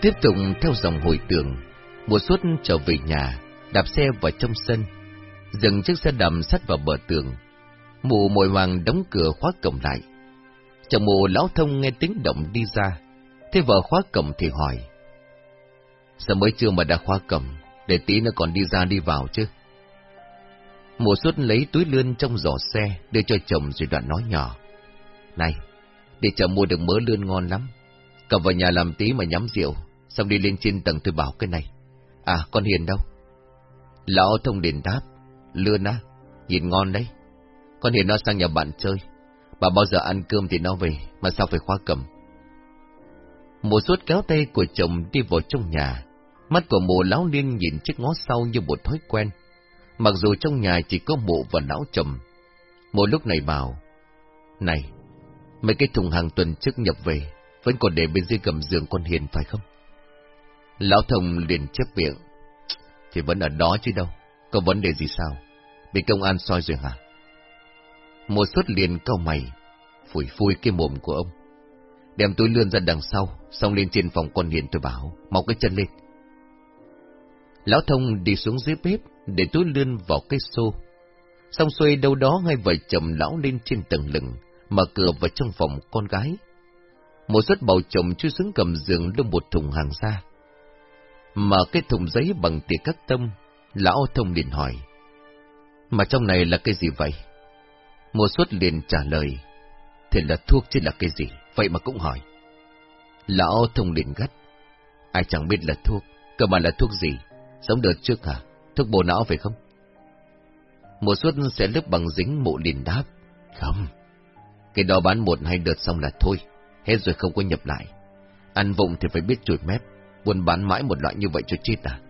Tiếp tục theo dòng hồi tường, mùa suốt trở về nhà, đạp xe vào trong sân, dừng chiếc xe đầm sắt vào bờ tường. Mụ mồi hoàng đóng cửa khóa cổng lại. Chồng mụ lão thông nghe tiếng động đi ra, thế vợ khóa cổng thì hỏi. Sao mới chưa mà đã khóa cổng, để tí nó còn đi ra đi vào chứ? Mùa suốt lấy túi lươn trong giỏ xe, đưa cho chồng rồi đoạn nói nhỏ. Này, để chồng mua được mớ lươn ngon lắm. Cầm vào nhà làm tí mà nhắm rượu, xong đi lên trên tầng tôi bảo cái này. À, con Hiền đâu? Lão thông đền đáp. Lươn á, nhìn ngon đấy. Con Hiền nó sang nhà bạn chơi. Bà bao giờ ăn cơm thì nó về, mà sao phải khóa cầm. Mùa suốt kéo tay của chồng đi vào trong nhà. Mắt của mùa lão liên nhìn chiếc ngó sau như một thói quen. Mặc dù trong nhà chỉ có mộ và lão chồng. Mùa lúc này bảo, Này, mấy cái thùng hàng tuần trước nhập về, vẫn còn để bên dưới gầm giường con Hiền phải không? Lão thông liền chép miệng, thì vẫn ở đó chứ đâu, có vấn đề gì sao? Bị công an soi rồi hả? Một suất liền cau mày, phủi phui cái mồm của ông. Đem túi lươn ra đằng sau, xong lên trên phòng con Hiền tôi bảo, mau cái chân lên. Lão thông đi xuống dưới bếp, để túi lươn vào cái xô. Xong xuôi đâu đó ngay vợ chồng lão lên trên tầng lửng, mở cửa vào trong phòng con gái. Một suất bầu chồng chưa xuống cầm giường đưa một thùng hàng ra. Mở cái thùng giấy bằng tiền cắt tâm, lão thông liền hỏi. Mà trong này là cái gì vậy? Mùa suốt liền trả lời. Thì là thuốc chứ là cái gì, vậy mà cũng hỏi. Lão thông liền gắt. Ai chẳng biết là thuốc, cơ mà là thuốc gì, sống đợt trước hả? Thuốc bổ não phải không? Mùa suốt sẽ lớp bằng dính mụ liền đáp. Không, cái đó bán một hai đợt xong là thôi, hết rồi không có nhập lại. Ăn vụng thì phải biết chùi mép, buôn bán mãi một loại như vậy cho chết à.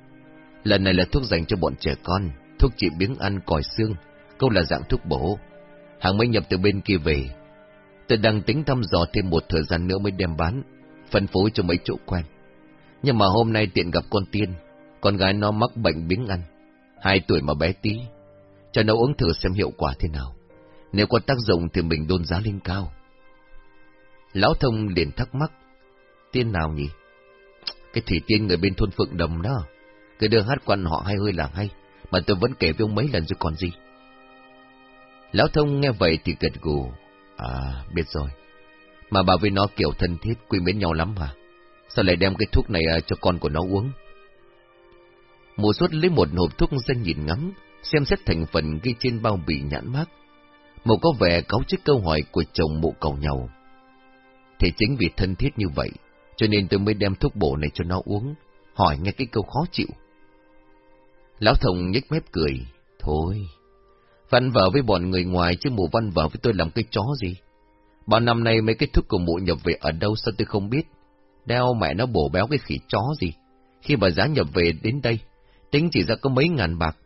Lần này là thuốc dành cho bọn trẻ con, thuốc trị biếng ăn còi xương, câu là dạng thuốc bổ. Hàng mới nhập từ bên kia về. Tôi đang tính thăm dò thêm một thời gian nữa mới đem bán, phân phối cho mấy chỗ quen. Nhưng mà hôm nay tiện gặp con Tiên, con gái nó mắc bệnh biếng ăn, hai tuổi mà bé tí, cho nó uống thử xem hiệu quả thế nào. Nếu có tác dụng thì mình đôn giá lên cao. Lão thông liền thắc mắc. Tiên nào nhỉ? Cái thủy tiên người bên thôn Phượng Đồng đó. Cái đưa hát quan họ hay hơi là hay. Mà tôi vẫn kể với ông mấy lần rồi còn gì. Lão thông nghe vậy thì gật gù. À, biết rồi. Mà bà với nó kiểu thân thiết, quy mến nhau lắm hả? Sao lại đem cái thuốc này à, cho con của nó uống? Mùa suốt lấy một hộp thuốc ra nhìn ngắm, xem xét thành phần ghi trên bao bì nhãn mát. Mộ có vẻ cáu trước câu hỏi của chồng mụ cầu nhau. Thì chính vì thân thiết như vậy, cho nên tôi mới đem thuốc bổ này cho nó uống, hỏi nghe cái câu khó chịu. Lão Thông nhếch mép cười, thôi, văn vợ với bọn người ngoài chứ mụ văn vợ với tôi làm cái chó gì. Bao năm nay mấy cái thuốc của mụ nhập về ở đâu sao tôi không biết. Đeo mẹ nó bổ béo cái khỉ chó gì. Khi bà giá nhập về đến đây, tính chỉ ra có mấy ngàn bạc,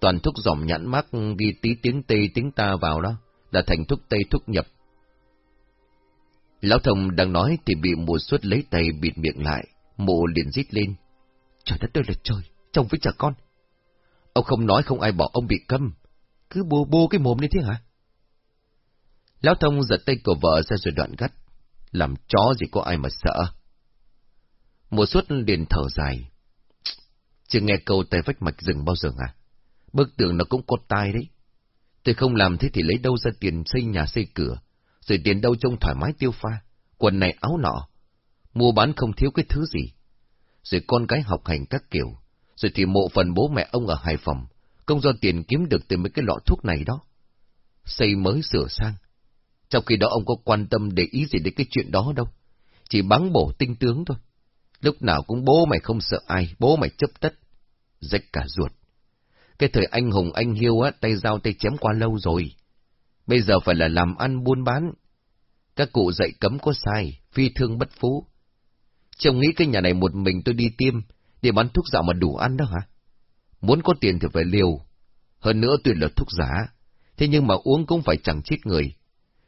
toàn thuốc dòng nhãn mắc ghi tí tiếng Tây tiếng ta vào đó, là thành thuốc Tây thuốc nhập. Lão thông đang nói thì bị mùa suốt lấy tay bịt miệng lại, mụ liền rít lên. Trời đất ơi là trời, chồng với trả con. Ông không nói không ai bỏ ông bị câm, cứ bô bô cái mồm lên thế hả? Lão thông giật tay của vợ ra rồi đoạn gắt, làm chó gì có ai mà sợ. Mùa suốt liền thở dài. Chưa nghe câu tay vách mạch rừng bao giờ à? Bức tường nó cũng có tai đấy. Tôi không làm thế thì lấy đâu ra tiền xây nhà xây cửa, rồi tiền đâu trông thoải mái tiêu pha, quần này áo nọ. Mua bán không thiếu cái thứ gì. Rồi con cái học hành các kiểu, rồi thì mộ phần bố mẹ ông ở Hải Phòng, công do tiền kiếm được từ mấy cái lọ thuốc này đó. Xây mới sửa sang. Trong khi đó ông có quan tâm để ý gì đến cái chuyện đó đâu. Chỉ bắn bổ tinh tướng thôi. Lúc nào cũng bố mày không sợ ai, bố mày chấp tất. Rách cả ruột. Cái thời anh hùng anh hiêu á, tay dao tay chém qua lâu rồi. Bây giờ phải là làm ăn buôn bán. Các cụ dạy cấm có sai, phi thương bất phú. Chồng nghĩ cái nhà này một mình tôi đi tiêm, để bán thuốc dạo mà đủ ăn đó hả? Muốn có tiền thì phải liều. Hơn nữa tuyệt là thuốc giả. Thế nhưng mà uống cũng phải chẳng chết người.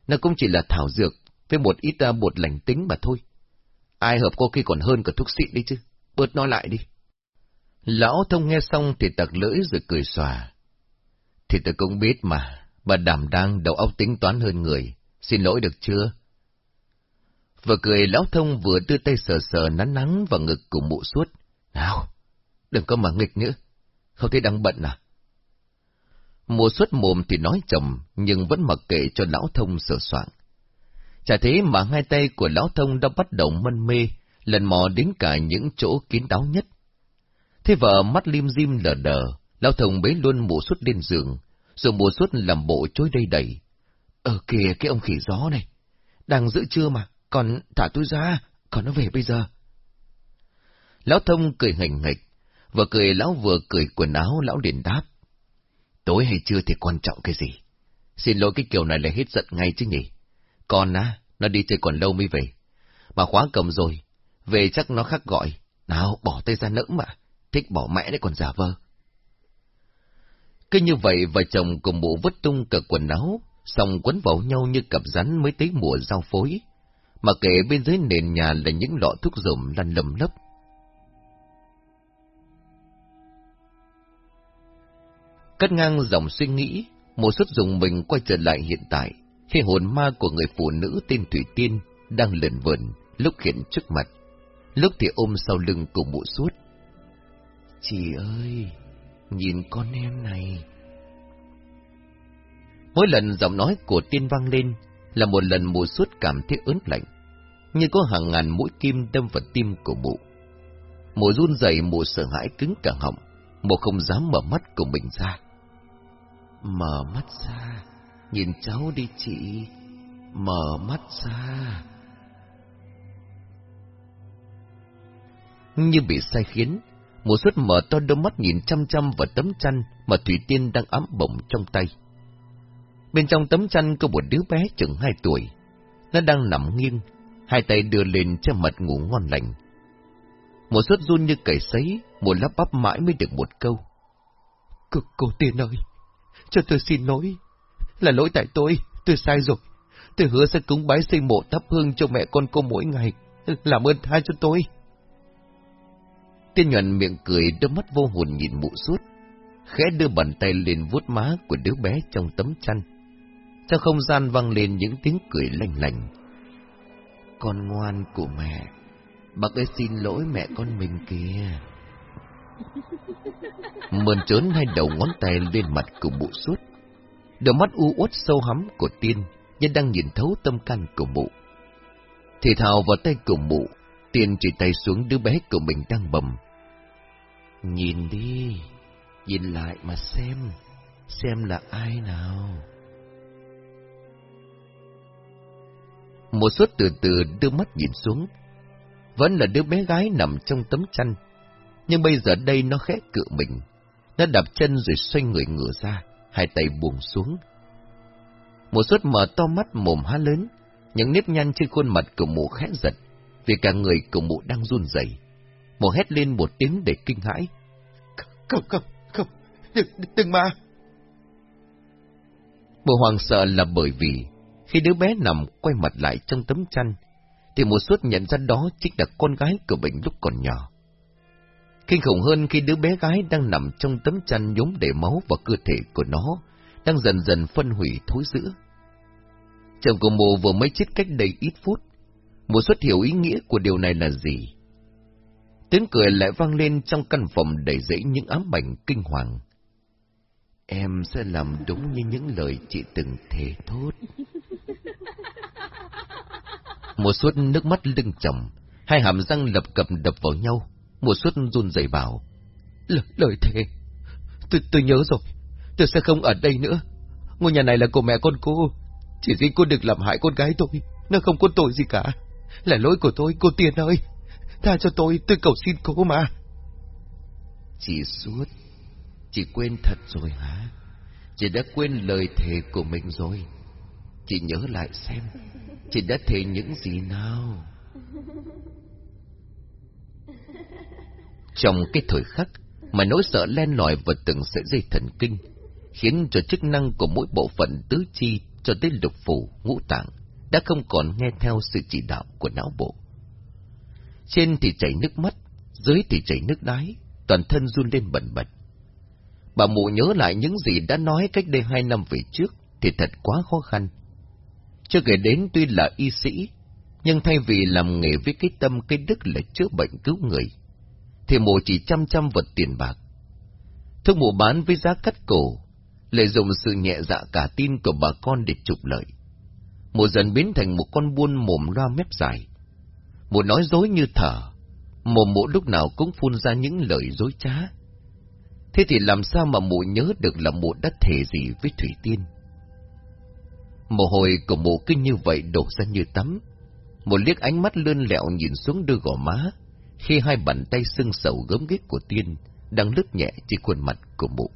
Nó cũng chỉ là thảo dược, với một ít ta bột lành tính mà thôi. Ai hợp có khi còn hơn cả thuốc xịn đi chứ. Bớt nói lại đi. Lão thông nghe xong thì tặc lưỡi rồi cười xòa. Thì tôi cũng biết mà, bà đảm đang đầu óc tính toán hơn người, xin lỗi được chưa? Vừa cười lão thông vừa đưa tay sờ sờ nắn nắn vào ngực của mụ suốt. Nào, đừng có mà nghịch nữa. Không thấy đang bận à? Mụ suốt mồm thì nói chồng, nhưng vẫn mặc kệ cho lão thông sửa soạn. Chả thế mà hai tay của lão thông đã bắt đầu mân mê, lần mò đến cả những chỗ kín đáo nhất. Thế vợ mắt lim dim lờ đờ, lão thông bế luôn mụ suốt lên giường, rồi mùa suốt làm bộ chối đây đẩy. Ở kìa cái ông khỉ gió này, đang giữ chưa mà, còn thả tôi ra, còn nó về bây giờ. Lão thông cười hành nghịch, vừa cười lão vừa cười quần áo lão liền đáp. Tối hay trưa thì quan trọng cái gì? Xin lỗi cái kiểu này là hết giận ngay chứ nhỉ? Con á, nó đi chơi còn lâu mới về. Mà khóa cầm rồi, về chắc nó khắc gọi. Nào, bỏ tay ra nỡ mà, thích bỏ mẹ đấy còn giả vờ. Cứ như vậy, vợ chồng cùng bộ vứt tung cả quần áo, xong quấn vào nhau như cặp rắn mới tới mùa giao phối. Mà kể bên dưới nền nhà là những lọ thuốc rụm lăn lầm lấp. Cắt ngang dòng suy nghĩ, một suất dùng mình quay trở lại hiện tại, khi hồn ma của người phụ nữ tên Thủy Tiên đang lẩn vẩn, lúc hiện trước mặt, lúc thì ôm sau lưng của mụ suốt. Chị ơi, nhìn con em này. Mỗi lần giọng nói của tiên vang lên là một lần mụ suốt cảm thấy ớn lạnh, như có hàng ngàn mũi kim đâm vào tim của mụ. Mụ run rẩy, mụ sợ hãi cứng cả họng, mụ không dám mở mắt của mình ra. Mở mắt ra, nhìn cháu đi chị, mở mắt ra. Như bị sai khiến, một suất mở to đôi mắt nhìn chăm chăm vào tấm chăn mà Thủy Tiên đang ấm bổng trong tay. Bên trong tấm chăn có một đứa bé chừng hai tuổi. Nó đang nằm nghiêng, hai tay đưa lên cho mặt ngủ ngon lành. Một suất run như cầy sấy, một lắp bắp mãi mới được một câu. Cô, cô Tiên ơi, cho tôi xin lỗi. Là lỗi tại tôi, tôi sai rồi. Tôi hứa sẽ cúng bái xây mộ thắp hương cho mẹ con cô mỗi ngày. Làm ơn tha cho tôi. Tiên nhuận miệng cười đôi mắt vô hồn nhìn mụ suốt. Khẽ đưa bàn tay lên vuốt má của đứa bé trong tấm chăn. Trong không gian vang lên những tiếng cười lành lành. Con ngoan của mẹ, bác ấy xin lỗi mẹ con mình kìa. Mơn trớn hai đầu ngón tay lên mặt của mụ suốt. Đôi mắt u uất sâu hắm của tiên, như đang nhìn thấu tâm can của mụ. Thì thào vào tay của mụ, tiên chỉ tay xuống đứa bé của mình đang bầm. Nhìn đi, nhìn lại mà xem, xem là ai nào. Một suất từ từ đưa mắt nhìn xuống, vẫn là đứa bé gái nằm trong tấm chăn, nhưng bây giờ đây nó khẽ cựa mình, nó đạp chân rồi xoay người ngửa ra, hai tay buông xuống. Một suất mở to mắt mồm há lớn, những nếp nhăn trên khuôn mặt của mụ khẽ giật, vì cả người của mụ đang run rẩy. Mụ hét lên một tiếng để kinh hãi. Không, không, không, đừng, đừng mà. Mụ hoàng sợ là bởi vì khi đứa bé nằm quay mặt lại trong tấm chăn, thì một suất nhận ra đó chính là con gái của mình lúc còn nhỏ. Kinh khủng hơn khi đứa bé gái đang nằm trong tấm chăn nhốm để máu vào cơ thể của nó, đang dần dần phân hủy thối rữa. Chồng của mồ vừa mới chết cách đây ít phút, một xuất hiểu ý nghĩa của điều này là gì. Tiếng cười lại vang lên trong căn phòng đầy rẫy những ám ảnh kinh hoàng. Em sẽ làm đúng như những lời chị từng thề thốt. Một suốt nước mắt lưng chồng, hai hàm răng lập cập đập vào nhau, một suốt run rẩy bảo. L lời thề, tôi, tôi nhớ rồi, tôi sẽ không ở đây nữa. Ngôi nhà này là của mẹ con cô, chỉ riêng cô được làm hại con gái tôi, nó không có tội gì cả. Là lỗi của tôi, cô Tiền ơi, tha cho tôi, tôi cầu xin cô mà. Chị suốt, chị quên thật rồi hả? Chị đã quên lời thề của mình rồi. Chị nhớ lại xem, chị đã thề những gì nào? Trong cái thời khắc mà nỗi sợ len lỏi vào từng sợi dây thần kinh, khiến cho chức năng của mỗi bộ phận tứ chi cho tới lục phủ, ngũ tạng đã không còn nghe theo sự chỉ đạo của não bộ. Trên thì chảy nước mắt, dưới thì chảy nước đái, toàn thân run lên bẩn bật. Bà mụ nhớ lại những gì đã nói cách đây hai năm về trước thì thật quá khó khăn. Chưa kể đến tuy là y sĩ, Nhưng thay vì làm nghề với cái tâm cái đức là chữa bệnh cứu người, thì mụ chỉ chăm chăm vật tiền bạc. Thuốc mụ bán với giá cắt cổ, lợi dụng sự nhẹ dạ cả tin của bà con để trục lợi. Mụ dần biến thành một con buôn mồm loa mép dài. Mụ nói dối như thở, mồm mụ lúc nào cũng phun ra những lời dối trá. Thế thì làm sao mà mụ nhớ được là mụ đã thể gì với Thủy Tiên? Mồ hôi của mụ cứ như vậy đổ ra như tắm. Một liếc ánh mắt lươn lẹo nhìn xuống đôi gò má, khi hai bàn tay sưng sầu gớm ghét của Tiên đang lướt nhẹ trên khuôn mặt của mụ.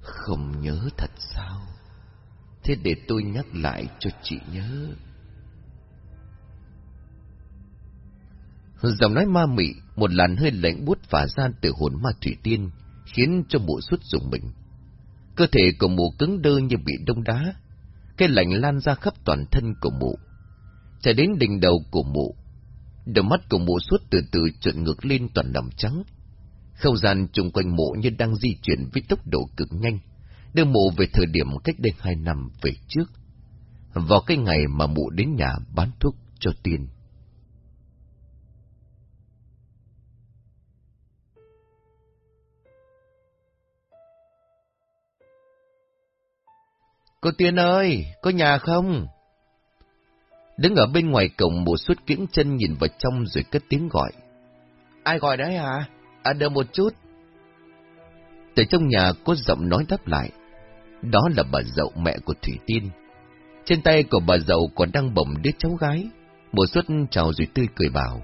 Không nhớ thật sao? Thế để tôi nhắc lại cho chị nhớ. Giọng nói ma mị, một làn hơi lạnh bút phả ra từ hồn ma thủy tiên, khiến cho mụ suốt dùng mình. Cơ thể của mụ cứng đơ như bị đông đá, cái lạnh lan ra khắp toàn thân của mụ, chạy đến đỉnh đầu của mụ. Đôi mắt của mụ suốt từ từ trượt ngược lên toàn nằm trắng. Không gian chung quanh mụ như đang di chuyển với tốc độ cực nhanh, đưa mụ về thời điểm cách đây hai năm về trước, vào cái ngày mà mụ đến nhà bán thuốc cho tiền. Cô Tiên ơi, có nhà không? Đứng ở bên ngoài cổng một suốt kiễng chân nhìn vào trong rồi cất tiếng gọi. Ai gọi đấy à? À đợi một chút. Từ trong nhà có giọng nói đáp lại. Đó là bà dậu mẹ của Thủy Tiên. Trên tay của bà dậu còn đang bồng đứa cháu gái. Một suốt chào rồi tươi cười bảo.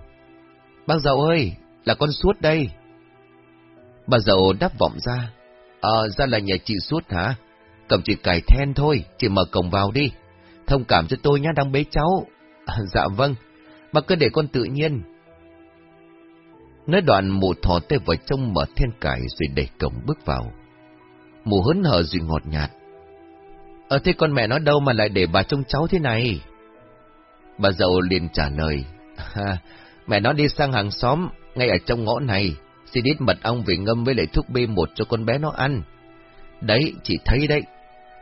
Bác dậu ơi, là con suốt đây. Bà dậu đáp vọng ra. Ờ, ra là nhà chị suốt hả? Cầm chỉ cài then thôi, chỉ mở cổng vào đi. Thông cảm cho tôi nhá, đang bế cháu. À, dạ vâng, mà cứ để con tự nhiên. Nói đoạn mụ thò tay vào trong mở then cài rồi đẩy cổng bước vào. Mụ hớn hở rồi ngọt nhạt. Ờ thế con mẹ nó đâu mà lại để bà trông cháu thế này? Bà dậu liền trả lời. À, mẹ nó đi sang hàng xóm, ngay ở trong ngõ này, xin ít mật ong về ngâm với lại thuốc B1 cho con bé nó ăn. Đấy, chị thấy đấy,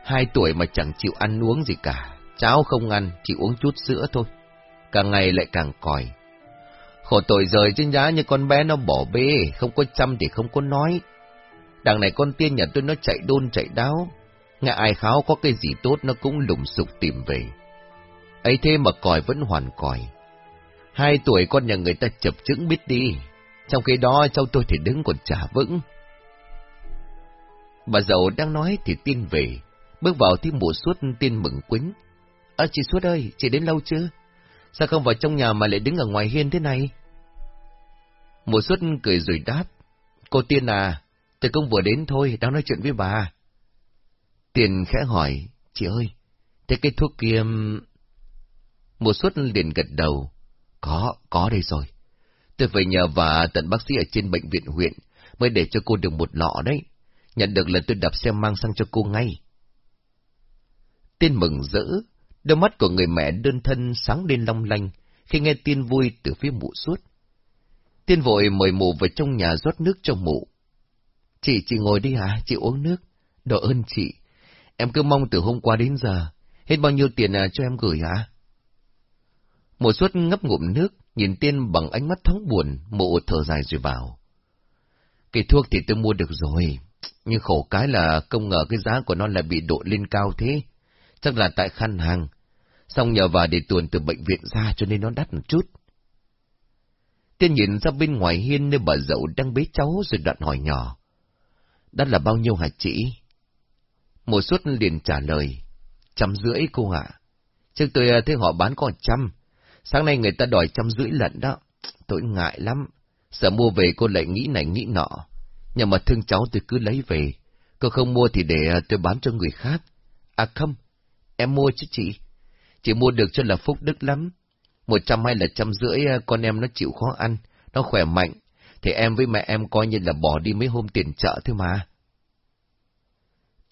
Hai tuổi mà chẳng chịu ăn uống gì cả, cháo không ăn, chỉ uống chút sữa thôi. Càng ngày lại càng còi. Khổ tội rời trên giá như con bé nó bỏ bê, không có chăm thì không có nói. Đằng này con tiên nhà tôi nó chạy đôn chạy đáo, nghe ai kháo có cái gì tốt nó cũng lùng sục tìm về. ấy thế mà còi vẫn hoàn còi. Hai tuổi con nhà người ta chập chững biết đi, trong khi đó cháu tôi thì đứng còn trả vững. Bà giàu đang nói thì tiên về, Bước vào thì mùa suốt tiên mừng quính. À chị Suốt ơi, chị đến lâu chưa? Sao không vào trong nhà mà lại đứng ở ngoài hiên thế này? Mùa suốt cười rồi đáp. Cô Tiên à, tôi cũng vừa đến thôi, đang nói chuyện với bà. Tiền khẽ hỏi, chị ơi, thế cái thuốc kia... Mùa suốt liền gật đầu. Có, có đây rồi. Tôi phải nhờ và tận bác sĩ ở trên bệnh viện huyện mới để cho cô được một lọ đấy. Nhận được là tôi đập xe mang sang cho cô ngay. Tiên mừng rỡ, đôi mắt của người mẹ đơn thân sáng lên long lanh khi nghe tin vui từ phía mụ suốt. Tiên vội mời mụ vào trong nhà rót nước cho mụ. Chị, chị ngồi đi hả? Chị uống nước. Độ ơn chị. Em cứ mong từ hôm qua đến giờ. Hết bao nhiêu tiền à, cho em gửi hả? Mụ suốt ngấp ngụm nước, nhìn tiên bằng ánh mắt thoáng buồn, mụ thở dài rồi bảo. Cái thuốc thì tôi mua được rồi, nhưng khổ cái là không ngờ cái giá của nó lại bị đội lên cao thế chắc là tại khăn hàng. Xong nhờ vào để tuồn từ bệnh viện ra cho nên nó đắt một chút. Tiên nhìn ra bên ngoài hiên nơi bà dậu đang bế cháu rồi đoạn hỏi nhỏ. Đắt là bao nhiêu hả chị? Một suất liền trả lời. Trăm rưỡi cô ạ. Trước tôi à, thấy họ bán có trăm. Sáng nay người ta đòi trăm rưỡi lận đó. Tôi ngại lắm. Sợ mua về cô lại nghĩ này nghĩ nọ. Nhưng mà thương cháu tôi cứ lấy về. Cô không mua thì để à, tôi bán cho người khác. À không, Em mua chứ chị. Chị mua được cho là phúc đức lắm. Một trăm hay là trăm rưỡi à, con em nó chịu khó ăn, nó khỏe mạnh. Thì em với mẹ em coi như là bỏ đi mấy hôm tiền chợ thôi mà.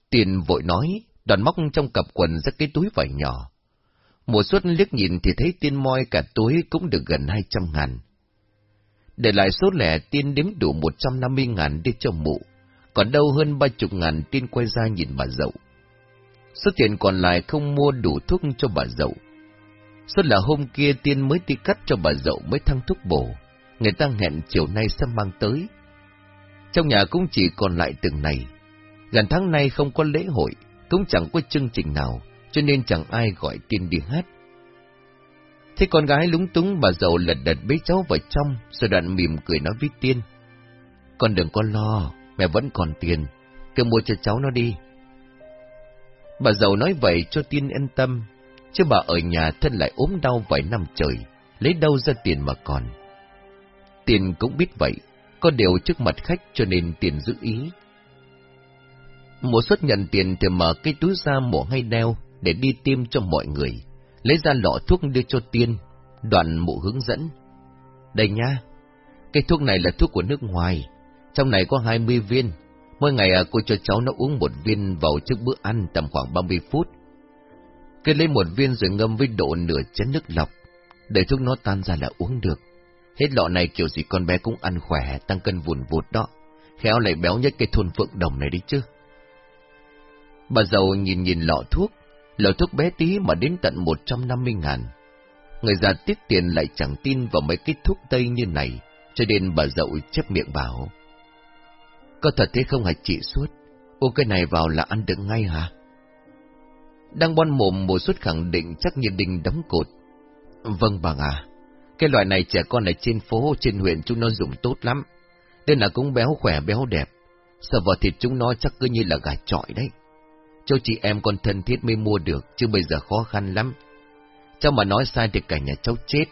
Tiền vội nói, đoàn móc trong cặp quần ra cái túi vải nhỏ. Mùa suốt liếc nhìn thì thấy tiên moi cả túi cũng được gần hai trăm ngàn. Để lại số lẻ tiên đếm đủ một trăm năm mươi ngàn đi cho mụ, còn đâu hơn ba chục ngàn tiên quay ra nhìn bà dậu. Số tiền còn lại không mua đủ thuốc cho bà dậu. Suốt là hôm kia tiên mới đi cắt cho bà dậu mới thăng thuốc bổ. Người ta hẹn chiều nay sẽ mang tới. Trong nhà cũng chỉ còn lại từng này. Gần tháng nay không có lễ hội, cũng chẳng có chương trình nào, cho nên chẳng ai gọi tiên đi hát. Thế con gái lúng túng bà dậu lật đật bế cháu vào trong, rồi đoạn mỉm cười nói với tiên. Con đừng có lo, mẹ vẫn còn tiền, cứ mua cho cháu nó đi. Bà giàu nói vậy cho tiên yên tâm, chứ bà ở nhà thân lại ốm đau vài năm trời, lấy đâu ra tiền mà còn. Tiền cũng biết vậy, có điều trước mặt khách cho nên tiền giữ ý. Mùa xuất nhận tiền thì mở cái túi ra mổ hay đeo để đi tiêm cho mọi người, lấy ra lọ thuốc đưa cho tiên, đoạn mụ hướng dẫn. Đây nha, cái thuốc này là thuốc của nước ngoài, trong này có 20 viên, mỗi ngày à, cô cho cháu nó uống một viên vào trước bữa ăn tầm khoảng 30 phút. Cứ lấy một viên rồi ngâm với độ nửa chén nước lọc, để thuốc nó tan ra là uống được. Hết lọ này kiểu gì con bé cũng ăn khỏe, tăng cân vùn vụt đó. Khéo lại béo nhất cái thôn phượng đồng này đi chứ. Bà giàu nhìn nhìn lọ thuốc, lọ thuốc bé tí mà đến tận 150 ngàn. Người già tiết tiền lại chẳng tin vào mấy cái thuốc tây như này, cho nên bà dậu chép miệng bảo. Có thật thế không hả chị suốt? ô cái này vào là ăn được ngay hả? Đang bon mồm một suốt khẳng định chắc như đình đóng cột. Vâng bà à, cái loại này trẻ con ở trên phố, trên huyện chúng nó dùng tốt lắm. Nên là cũng béo khỏe, béo đẹp. Sợ vào thịt chúng nó chắc cứ như là gà trọi đấy. Cho chị em con thân thiết mới mua được, chứ bây giờ khó khăn lắm. Cháu mà nói sai thì cả nhà cháu chết.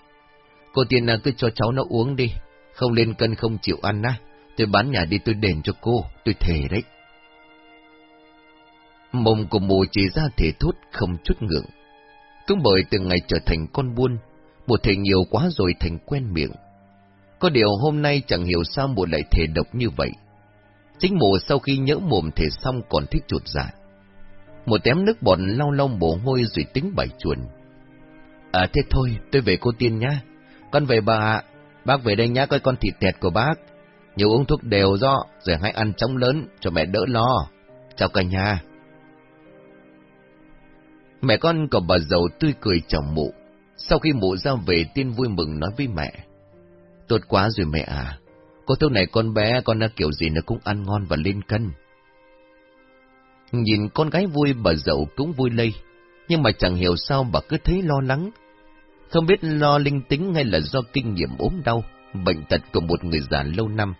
Cô tiền à, cứ cho cháu nó uống đi, không lên cân không chịu ăn á. Tôi bán nhà đi tôi đền cho cô, tôi thề đấy. Mông của mù chỉ ra thể thốt không chút ngượng. Cũng bởi từ ngày trở thành con buôn, một thề nhiều quá rồi thành quen miệng. Có điều hôm nay chẳng hiểu sao mùa lại thể độc như vậy. Chính mùa sau khi nhỡ mồm thể xong còn thích chuột giả. Dạ. Một tém nước bọt lau lau mồ hôi rồi tính bảy chuồn. À thế thôi, tôi về cô tiên nhá. Con về bà ạ. Bác về đây nhá coi con thịt tẹt của bác. Nhiều uống thuốc đều do, rồi hãy ăn chóng lớn cho mẹ đỡ lo. Chào cả nhà. Mẹ con của bà giàu tươi cười chào mụ. Sau khi mụ ra về tiên vui mừng nói với mẹ. Tốt quá rồi mẹ à. Cô thuốc này con bé con đã kiểu gì nó cũng ăn ngon và lên cân. Nhìn con gái vui bà dậu cũng vui lây. Nhưng mà chẳng hiểu sao bà cứ thấy lo lắng. Không biết lo linh tính hay là do kinh nghiệm ốm đau, bệnh tật của một người già lâu năm.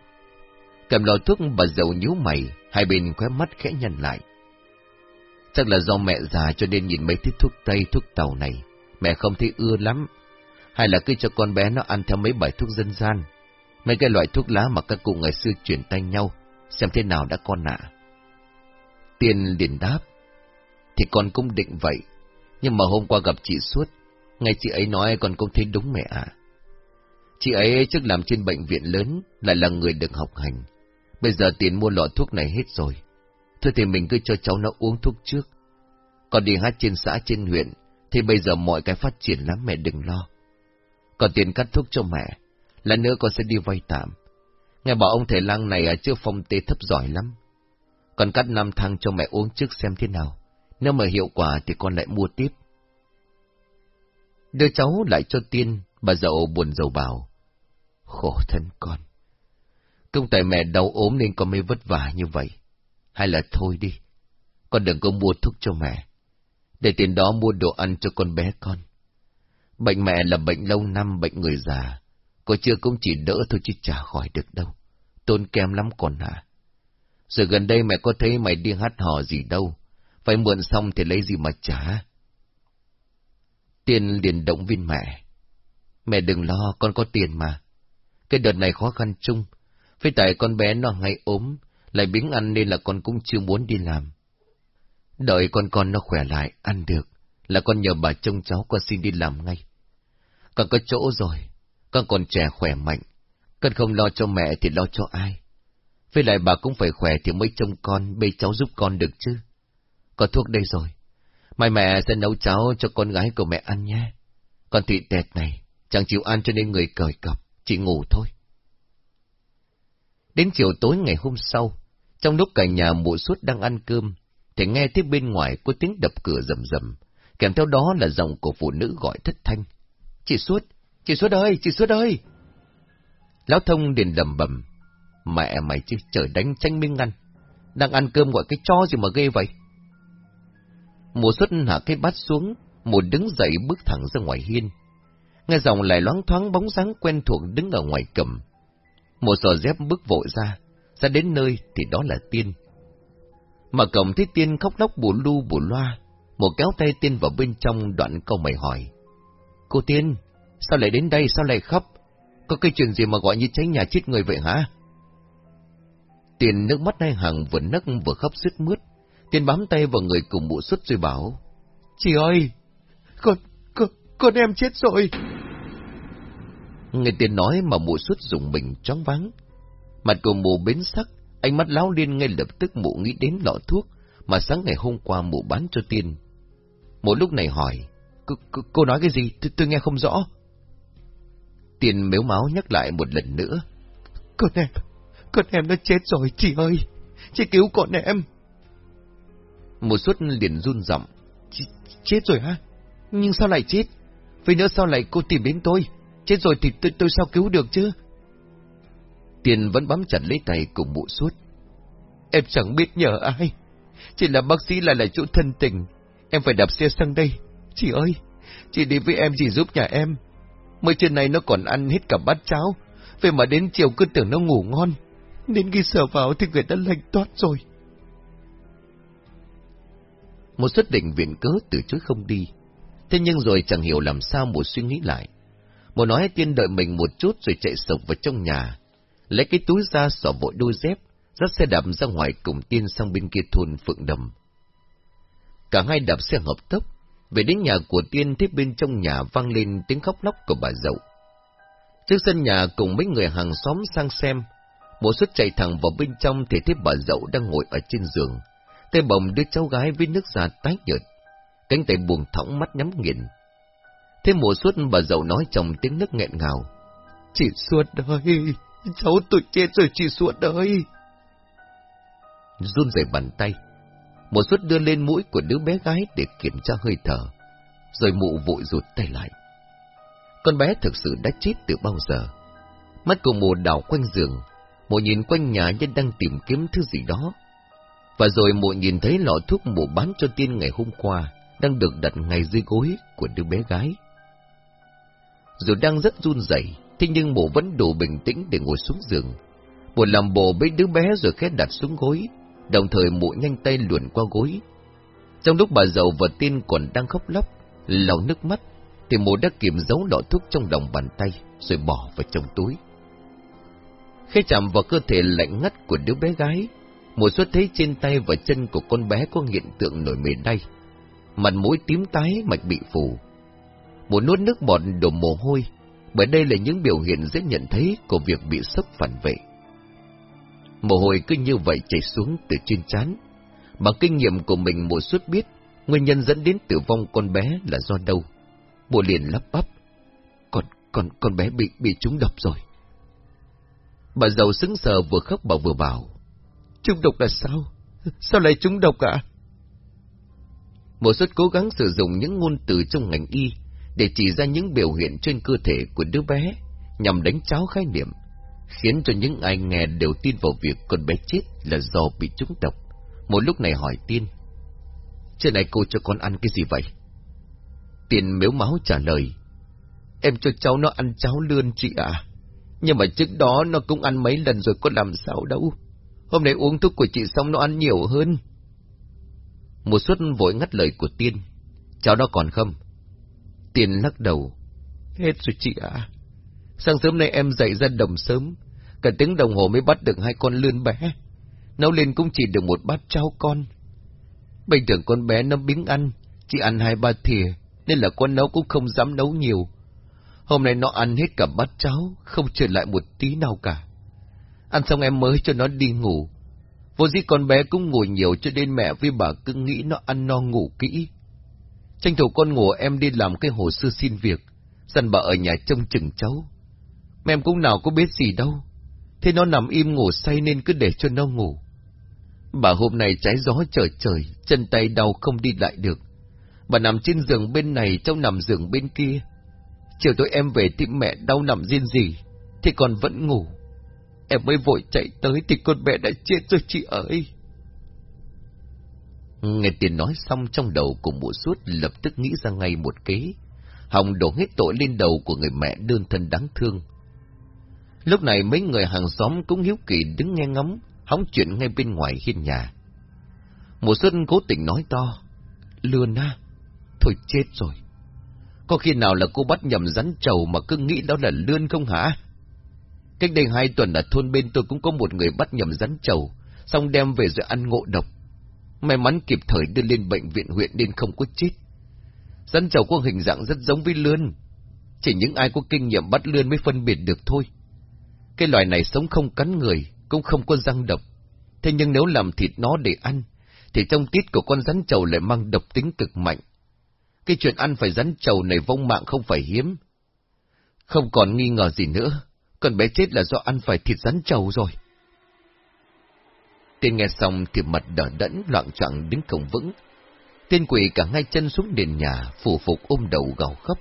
Cầm lọ thuốc bà dậu nhíu mày, hai bên khóe mắt khẽ nhăn lại. Chắc là do mẹ già cho nên nhìn mấy thứ thuốc tây, thuốc tàu này, mẹ không thấy ưa lắm. Hay là cứ cho con bé nó ăn theo mấy bài thuốc dân gian, mấy cái loại thuốc lá mà các cụ ngày xưa chuyển tay nhau, xem thế nào đã con ạ. Tiên liền đáp, thì con cũng định vậy, nhưng mà hôm qua gặp chị suốt, ngay chị ấy nói con cũng thấy đúng mẹ ạ. Chị ấy trước làm trên bệnh viện lớn, lại là người được học hành. Bây giờ tiền mua lọ thuốc này hết rồi. Thôi thì mình cứ cho cháu nó uống thuốc trước. Còn đi hát trên xã trên huyện, thì bây giờ mọi cái phát triển lắm mẹ đừng lo. Còn tiền cắt thuốc cho mẹ, lần nữa con sẽ đi vay tạm. Nghe bảo ông thầy lang này à, ở chưa phong tế thấp giỏi lắm. Còn cắt năm thăng cho mẹ uống trước xem thế nào. Nếu mà hiệu quả thì con lại mua tiếp. Đưa cháu lại cho tiên, bà dậu buồn dầu bảo. Khổ thân con. Công tại mẹ đau ốm nên con mới vất vả như vậy. Hay là thôi đi. Con đừng có mua thuốc cho mẹ. Để tiền đó mua đồ ăn cho con bé con. Bệnh mẹ là bệnh lâu năm, bệnh người già. Có chưa cũng chỉ đỡ thôi chứ chả khỏi được đâu. Tôn kém lắm còn hả? giờ gần đây mẹ có thấy mày đi hát hò gì đâu. Phải mượn xong thì lấy gì mà trả. Tiên liền động viên mẹ. Mẹ đừng lo, con có tiền mà. Cái đợt này khó khăn chung. Với tại con bé nó hay ốm, lại biếng ăn nên là con cũng chưa muốn đi làm. Đợi con con nó khỏe lại, ăn được, là con nhờ bà trông cháu con xin đi làm ngay. Con có chỗ rồi, con còn trẻ khỏe mạnh, con không lo cho mẹ thì lo cho ai. Với lại bà cũng phải khỏe thì mới trông con, bê cháu giúp con được chứ. Có thuốc đây rồi, mai mẹ sẽ nấu cháo cho con gái của mẹ ăn nhé. Con thị tẹt này, chẳng chịu ăn cho nên người cởi cọc, chỉ ngủ thôi. Đến chiều tối ngày hôm sau, trong lúc cả nhà mụ suốt đang ăn cơm, thì nghe thấy bên ngoài có tiếng đập cửa rầm rầm, kèm theo đó là giọng của phụ nữ gọi thất thanh. Chị Suốt, chị Suốt ơi, chị Suốt ơi! Lão thông liền lầm bầm. Mẹ mày chứ trời đánh tranh minh ngăn. Đang ăn cơm gọi cái cho gì mà ghê vậy? Mụ suốt hạ cái bát xuống, mụ đứng dậy bước thẳng ra ngoài hiên. Nghe giọng lại loáng thoáng bóng dáng quen thuộc đứng ở ngoài cầm. Một sò dép bước vội ra, ra đến nơi thì đó là tiên. Mà cổng thấy tiên khóc lóc bù lu bù loa, một kéo tay tiên vào bên trong đoạn câu mày hỏi. Cô tiên, sao lại đến đây, sao lại khóc? Có cái chuyện gì mà gọi như cháy nhà chết người vậy hả? Tiền nước mắt hai hàng vừa nấc vừa khóc sứt mướt. Tiền bám tay vào người cùng mụ xuất rồi bảo. Chị ơi, con, con, con em chết rồi. Người tiền nói mà mụ xuất dùng mình choáng váng. Mặt của mụ bến sắc, ánh mắt láo liên ngay lập tức mụ nghĩ đến lọ thuốc mà sáng ngày hôm qua mụ bán cho tiên. Một lúc này hỏi, cô, nói cái gì? Tôi, tôi nghe không rõ. Tiền mếu máu nhắc lại một lần nữa. Con em, con em nó chết rồi, chị ơi! Chị cứu con em! Một suất liền run giọng. Chết rồi hả? Nhưng sao lại chết? Vì nữa sao lại cô tìm đến tôi? Chết rồi thì tôi, tôi sao cứu được chứ? Tiền vẫn bám chặt lấy tay cùng mụ suốt. Em chẳng biết nhờ ai. Chỉ là bác sĩ lại là chỗ thân tình. Em phải đạp xe sang đây. Chị ơi, chị đi với em chỉ giúp nhà em. Mới trên này nó còn ăn hết cả bát cháo. Vậy mà đến chiều cứ tưởng nó ngủ ngon. Đến khi sờ vào thì người đã lạnh toát rồi. Một xuất định viện cớ từ chối không đi. Thế nhưng rồi chẳng hiểu làm sao một suy nghĩ lại. Một nói tiên đợi mình một chút rồi chạy sộc vào trong nhà. Lấy cái túi ra xỏ vội đôi dép, dắt xe đạp ra ngoài cùng tiên sang bên kia thôn Phượng Đầm. Cả hai đạp xe hợp tốc, về đến nhà của tiên thấy bên trong nhà vang lên tiếng khóc lóc của bà dậu. Trước sân nhà cùng mấy người hàng xóm sang xem, bộ xuất chạy thẳng vào bên trong thì thấy bà dậu đang ngồi ở trên giường, tay bồng đứa cháu gái với nước da tái nhợt, cánh tay buồn thõng mắt nhắm nghiền. Thế mùa suốt bà dậu nói trong tiếng nước nghẹn ngào. Chị Suốt ơi, cháu tôi chết rồi chị Suốt ơi. Run rẩy bàn tay, một suất đưa lên mũi của đứa bé gái để kiểm tra hơi thở, rồi mụ vội rụt tay lại. Con bé thực sự đã chết từ bao giờ. Mắt của mụ đảo quanh giường, mụ nhìn quanh nhà như đang tìm kiếm thứ gì đó. Và rồi mụ nhìn thấy lọ thuốc mụ bán cho tiên ngày hôm qua, đang được đặt ngay dưới gối của đứa bé gái. Dù đang rất run rẩy, thế nhưng mụ vẫn đủ bình tĩnh để ngồi xuống giường. Mụ làm bộ bế đứa bé rồi khét đặt xuống gối, đồng thời mụ nhanh tay luồn qua gối. Trong lúc bà giàu và tiên còn đang khóc lóc, lau nước mắt, thì mụ đã kìm giấu lọ thuốc trong lòng bàn tay, rồi bỏ vào trong túi. Khi chạm vào cơ thể lạnh ngắt của đứa bé gái, mụ xuất thấy trên tay và chân của con bé có hiện tượng nổi mề đay. Mặt mũi tím tái, mạch bị phù muốn nuốt nước bọt đổ mồ hôi, bởi đây là những biểu hiện dễ nhận thấy của việc bị sốc phản vệ. Mồ hôi cứ như vậy chảy xuống từ trên trán. Bằng kinh nghiệm của mình mùa suốt biết, nguyên nhân dẫn đến tử vong con bé là do đâu. Mùa liền lắp bắp. Con, con, con bé bị, bị trúng độc rồi. Bà giàu sững sờ vừa khóc bà vừa bảo. Trúng độc là sao? Sao lại trúng độc ạ? Mùa suốt cố gắng sử dụng những ngôn từ trong ngành y để chỉ ra những biểu hiện trên cơ thể của đứa bé nhằm đánh cháo khái niệm khiến cho những ai nghe đều tin vào việc con bé chết là do bị trúng độc. Một lúc này hỏi Tiên, trên này cô cho con ăn cái gì vậy? Tiên mếu máu trả lời, em cho cháu nó ăn cháo lươn chị ạ. Nhưng mà trước đó nó cũng ăn mấy lần rồi có làm sao đâu. Hôm nay uống thuốc của chị xong nó ăn nhiều hơn. Một suất vội ngắt lời của Tiên, cháu nó còn không? Tiên lắc đầu, hết rồi chị ạ. Sáng sớm nay em dậy ra đồng sớm, cả tiếng đồng hồ mới bắt được hai con lươn bé. Nấu lên cũng chỉ được một bát cháo con. Bình thường con bé nó biếng ăn, chỉ ăn hai ba thìa, nên là con nấu cũng không dám nấu nhiều. Hôm nay nó ăn hết cả bát cháo, không trở lại một tí nào cả. Ăn xong em mới cho nó đi ngủ. Vô dĩ con bé cũng ngủ nhiều cho nên mẹ với bà cứ nghĩ nó ăn no ngủ kỹ. Tranh thủ con ngủ em đi làm cái hồ sơ xin việc, dặn bà ở nhà trông chừng cháu. Mẹ em cũng nào có biết gì đâu. Thế nó nằm im ngủ say nên cứ để cho nó ngủ. Bà hôm nay trái gió trời trời, chân tay đau không đi lại được. Bà nằm trên giường bên này, cháu nằm giường bên kia. Chiều tối em về thì mẹ đau nằm riêng gì, thì còn vẫn ngủ. Em mới vội chạy tới thì con mẹ đã chết rồi chị ơi. Nghe tiền nói xong trong đầu của mụ suốt lập tức nghĩ ra ngay một kế. Hồng đổ hết tội lên đầu của người mẹ đơn thân đáng thương. Lúc này mấy người hàng xóm cũng hiếu kỳ đứng nghe ngóng, hóng chuyện ngay bên ngoài hiên nhà. Mùa xuân cố tình nói to, Lươn à, thôi chết rồi. Có khi nào là cô bắt nhầm rắn trầu mà cứ nghĩ đó là lươn không hả? Cách đây hai tuần ở thôn bên tôi cũng có một người bắt nhầm rắn trầu, xong đem về rồi ăn ngộ độc. May mắn kịp thời đưa lên bệnh viện huyện nên không có chết. Rắn trầu có hình dạng rất giống với lươn. Chỉ những ai có kinh nghiệm bắt lươn mới phân biệt được thôi. Cái loài này sống không cắn người, cũng không có răng độc. Thế nhưng nếu làm thịt nó để ăn, thì trong tiết của con rắn trầu lại mang độc tính cực mạnh. Cái chuyện ăn phải rắn trầu này vong mạng không phải hiếm. Không còn nghi ngờ gì nữa, con bé chết là do ăn phải thịt rắn trầu rồi. Tiên nghe xong thì mặt đỏ đẫn loạn trọng đứng cổng vững. Tiên quỷ cả ngay chân xuống đền nhà, phủ phục ôm đầu gào khóc.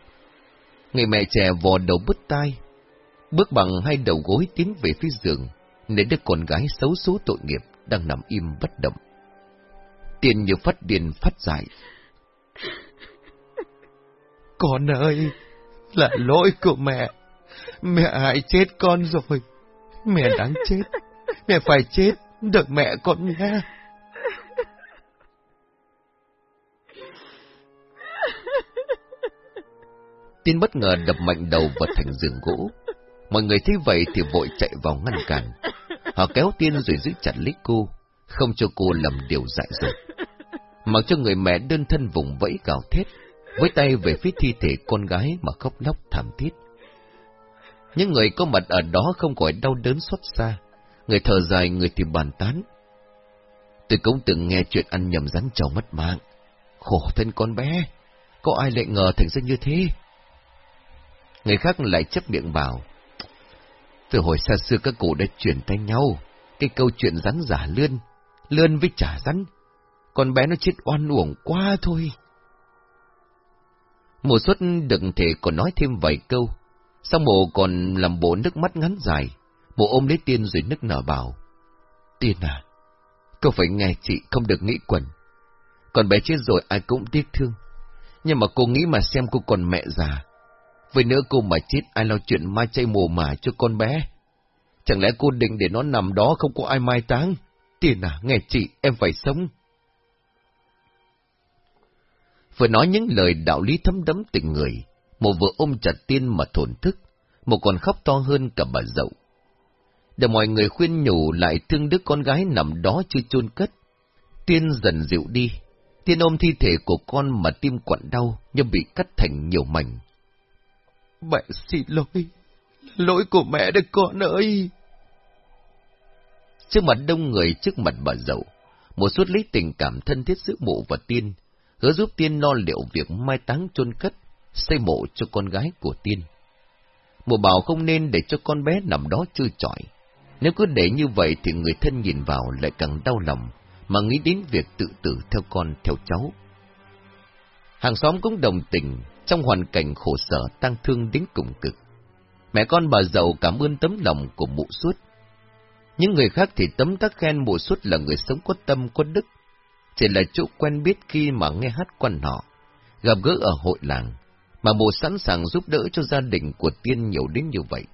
Người mẹ trẻ vò đầu bứt tai, bước bằng hai đầu gối tiến về phía giường, để đứa con gái xấu số tội nghiệp đang nằm im bất động. Tiên như phát điên phát dại. Con ơi, là lỗi của mẹ. Mẹ hại chết con rồi. Mẹ đáng chết. Mẹ phải chết, được mẹ con nghe. Tiên bất ngờ đập mạnh đầu vào thành giường gỗ. Mọi người thấy vậy thì vội chạy vào ngăn cản. Họ kéo Tiên rồi giữ chặt lấy cô, không cho cô làm điều dại dột. Mặc cho người mẹ đơn thân vùng vẫy gào thét, với tay về phía thi thể con gái mà khóc lóc thảm thiết. Những người có mặt ở đó không khỏi đau đớn xót xa, người thở dài, người thì bàn tán. Tôi cũng từng nghe chuyện ăn nhầm rắn trầu mất mạng. Khổ thân con bé, có ai lại ngờ thành ra như thế? Người khác lại chấp miệng bảo. Từ hồi xa xưa các cụ đã chuyển tay nhau, cái câu chuyện rắn giả lươn, lươn với trả rắn, con bé nó chết oan uổng quá thôi. Mùa xuất đừng thể còn nói thêm vài câu, sau mộ còn làm bộ nước mắt ngắn dài, bộ ôm lấy tiên rồi nức nở bảo. Tiên à, cậu phải nghe chị không được nghĩ quẩn. còn bé chết rồi ai cũng tiếc thương, nhưng mà cô nghĩ mà xem cô còn mẹ già. với nữa cô mà chết ai lo chuyện mai chay mồ mả cho con bé. Chẳng lẽ cô định để nó nằm đó không có ai mai táng? Tiền à, nghe chị, em phải sống. Vừa nói những lời đạo lý thấm đấm tình người, một vừa ôm chặt tiên mà thổn thức, một còn khóc to hơn cả bà dậu. Để mọi người khuyên nhủ lại thương đứa con gái nằm đó chưa chôn cất. Tiên dần dịu đi, tiên ôm thi thể của con mà tim quặn đau như bị cắt thành nhiều mảnh. Mẹ xin lỗi, lỗi của mẹ đấy con ơi! Trước mặt đông người, trước mặt bà dậu, một suốt lấy tình cảm thân thiết giữa mộ và tiên, hứa giúp Tiên lo liệu việc mai táng chôn cất, xây mộ cho con gái của Tiên. Mùa bảo không nên để cho con bé nằm đó chơi chọi. Nếu cứ để như vậy thì người thân nhìn vào lại càng đau lòng, mà nghĩ đến việc tự tử theo con theo cháu. Hàng xóm cũng đồng tình, trong hoàn cảnh khổ sở tăng thương đến cùng cực. Mẹ con bà giàu cảm ơn tấm lòng của mụ suốt. Những người khác thì tấm tắc khen mụ suốt là người sống có tâm có đức, chỉ là chỗ quen biết khi mà nghe hát quan họ, gặp gỡ ở hội làng, mà mụ sẵn sàng giúp đỡ cho gia đình của tiên nhiều đến như vậy.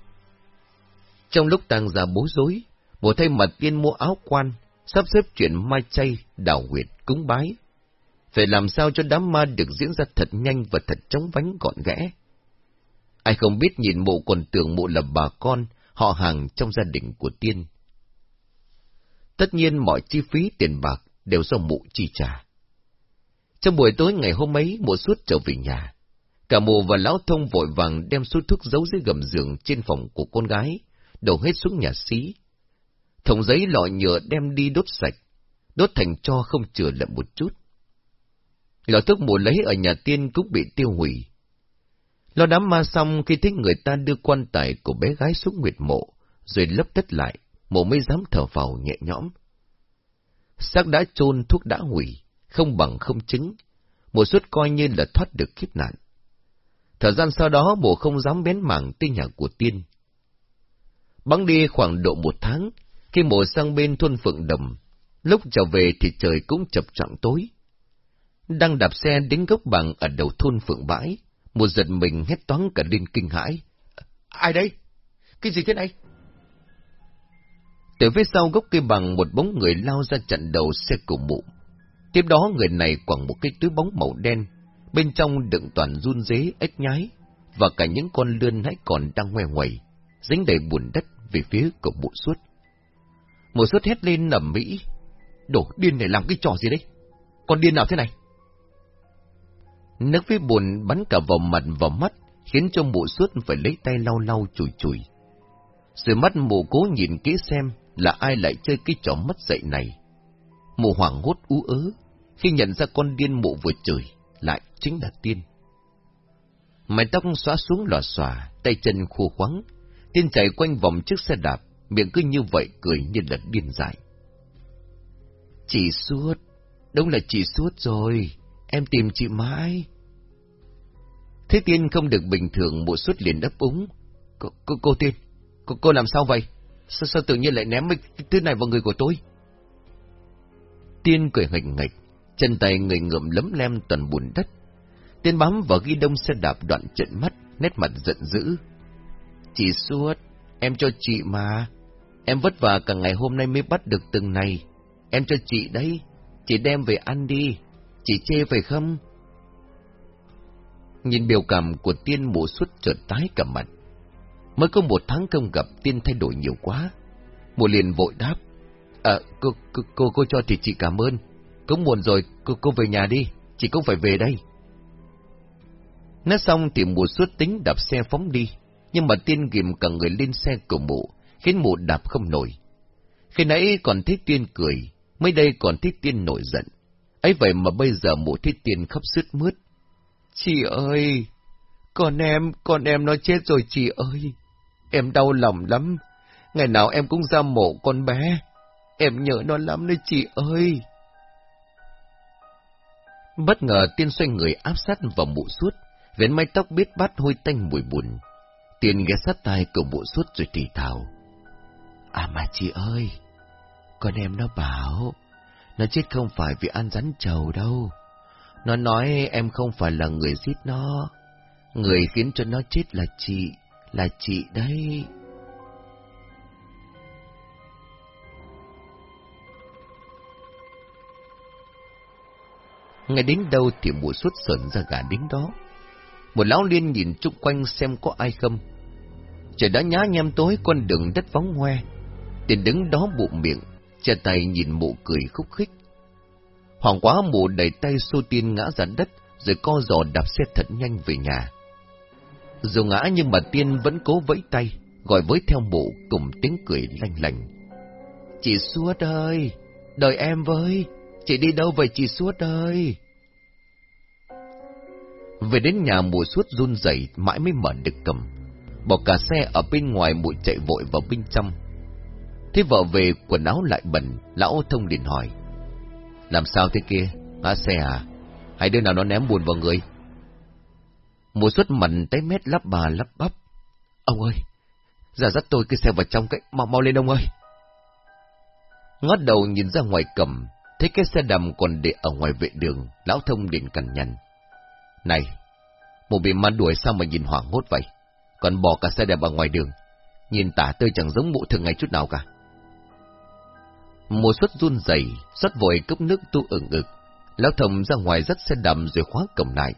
Trong lúc tàng già bối rối, bộ thay mặt tiên mua áo quan, sắp xếp chuyện mai chay, đảo huyệt, cúng bái. Phải làm sao cho đám ma được diễn ra thật nhanh và thật chóng vánh gọn ghẽ. Ai không biết nhìn mộ còn tưởng mộ là bà con, họ hàng trong gia đình của tiên. Tất nhiên mọi chi phí tiền bạc đều do mụ chi trả. Trong buổi tối ngày hôm ấy, mụ suốt trở về nhà. Cả mụ và lão thông vội vàng đem số thuốc giấu dưới gầm giường trên phòng của con gái, đổ hết xuống nhà xí. Thùng giấy lọ nhựa đem đi đốt sạch, đốt thành cho không chừa lại một chút. Lọ thuốc mụ lấy ở nhà tiên cũng bị tiêu hủy. Lo đám ma xong khi thấy người ta đưa quan tài của bé gái xuống nguyệt mộ, rồi lấp đất lại, mụ mới dám thở vào nhẹ nhõm xác đã chôn thuốc đã hủy, không bằng không chứng. mộ suốt coi như là thoát được kiếp nạn. Thời gian sau đó mụ không dám bén mảng tới nhà của tiên. Bắn đi khoảng độ một tháng, khi mụ sang bên thôn Phượng Đồng, lúc trở về thì trời cũng chập choạng tối. Đang đạp xe đến gốc bằng ở đầu thôn Phượng Bãi, một giật mình hét toán cả lên kinh hãi. Ai đây? Cái gì thế này? Từ phía sau gốc cây bằng một bóng người lao ra chặn đầu xe của mụ. Tiếp đó người này quẳng một cái túi bóng màu đen, bên trong đựng toàn run dế, ếch nhái, và cả những con lươn hãy còn đang ngoe ngoẩy, dính đầy bùn đất về phía của bộ suốt. Mụ suốt hét lên nầm mỹ, đổ điên này làm cái trò gì đấy? Con điên nào thế này? Nước phía bùn bắn cả vào mặt vào mắt, khiến cho mụ suốt phải lấy tay lau lau chùi chùi. Sự mắt mụ cố nhìn kỹ xem là ai lại chơi cái trò mất dậy này. Mụ hoảng hốt ú ớ, khi nhận ra con điên mụ vừa chửi, lại chính là tiên. Mái tóc xóa xuống lò xòa, tay chân khô khoắng, tiên chạy quanh vòng chiếc xe đạp, miệng cứ như vậy cười như là điên dại. Chị suốt, đúng là chị suốt rồi, em tìm chị mãi. Thế tiên không được bình thường bộ suốt liền đáp úng. Cô, cô, cô tiên, cô, cô làm sao vậy? Sao, sao tự nhiên lại ném mấy thứ này vào người của tôi? Tiên cười nghịch nghịch, chân tay người ngượm lấm lem toàn bùn đất. Tiên bám vào ghi đông xe đạp đoạn trận mắt, nét mặt giận dữ. Chị suốt, em cho chị mà. Em vất vả cả ngày hôm nay mới bắt được từng này. Em cho chị đấy, chị đem về ăn đi. Chị chê phải không? Nhìn biểu cảm của tiên mụ suốt chợt tái cả mặt. Mới có một tháng không gặp tiên thay đổi nhiều quá. Mụ liền vội đáp. À, cô, cô, cô, cô cho thì chị cảm ơn. Cũng muộn rồi, cô, cô về nhà đi. Chị cũng phải về đây. Nói xong thì mụ suốt tính đạp xe phóng đi. Nhưng mà tiên ghim cả người lên xe của mụ, khiến mụ đạp không nổi. Khi nãy còn thấy tiên cười, mới đây còn thấy tiên nổi giận. ấy vậy mà bây giờ mụ thấy tiên khóc sướt mướt. Chị ơi! Con em, con em nó chết rồi chị ơi! Em đau lòng lắm. Ngày nào em cũng ra mộ con bé. Em nhớ nó lắm đấy chị ơi. Bất ngờ tiên xoay người áp sát vào mụ suốt, vén mái tóc biết bát hôi tanh mùi buồn tiền ghé sát tai của bộ suốt rồi thì thào. À mà chị ơi, con em nó bảo, nó chết không phải vì ăn rắn trầu đâu. Nó nói em không phải là người giết nó, người khiến cho nó chết là chị là chị đấy. Ngày đến đâu thì mùa suốt sờn ra gà đến đó. Một lão liên nhìn chung quanh xem có ai không. Trời đã nhá nhem tối con đường đất vắng hoe. Tiền đứng đó bụng miệng, che tay nhìn mụ cười khúc khích. Hoàng quá mụ đẩy tay xô tiên ngã ra đất, rồi co giò đạp xe thật nhanh về nhà. Dù ngã nhưng mà tiên vẫn cố vẫy tay, gọi với theo mụ cùng tiếng cười lanh lành. Chị Suốt ơi, đời em với, chị đi đâu vậy chị Suốt ơi? Về đến nhà mùa suốt run rẩy mãi mới mở được cầm. Bỏ cả xe ở bên ngoài mụ chạy vội vào bên trong. Thế vợ về quần áo lại bẩn, lão thông liền hỏi. Làm sao thế kia? Ngã xe à? Hay đứa nào nó ném buồn vào người? Mùa suốt mặn tới mét lắp bà lắp bắp. Ông ơi, ra dắt tôi cứ xe vào trong cái, mau mau lên ông ơi. Ngót đầu nhìn ra ngoài cầm, thấy cái xe đầm còn để ở ngoài vệ đường, lão thông liền cằn nhằn. Này, một bị ma đuổi sao mà nhìn hoảng hốt vậy? Còn bỏ cả xe đẹp ở ngoài đường, nhìn tả tơi chẳng giống bộ thường ngày chút nào cả. Mùa xuất run rẩy, xuất vội cốc nước tu ửng ực. Lão thông ra ngoài dắt xe đầm rồi khóa cổng lại.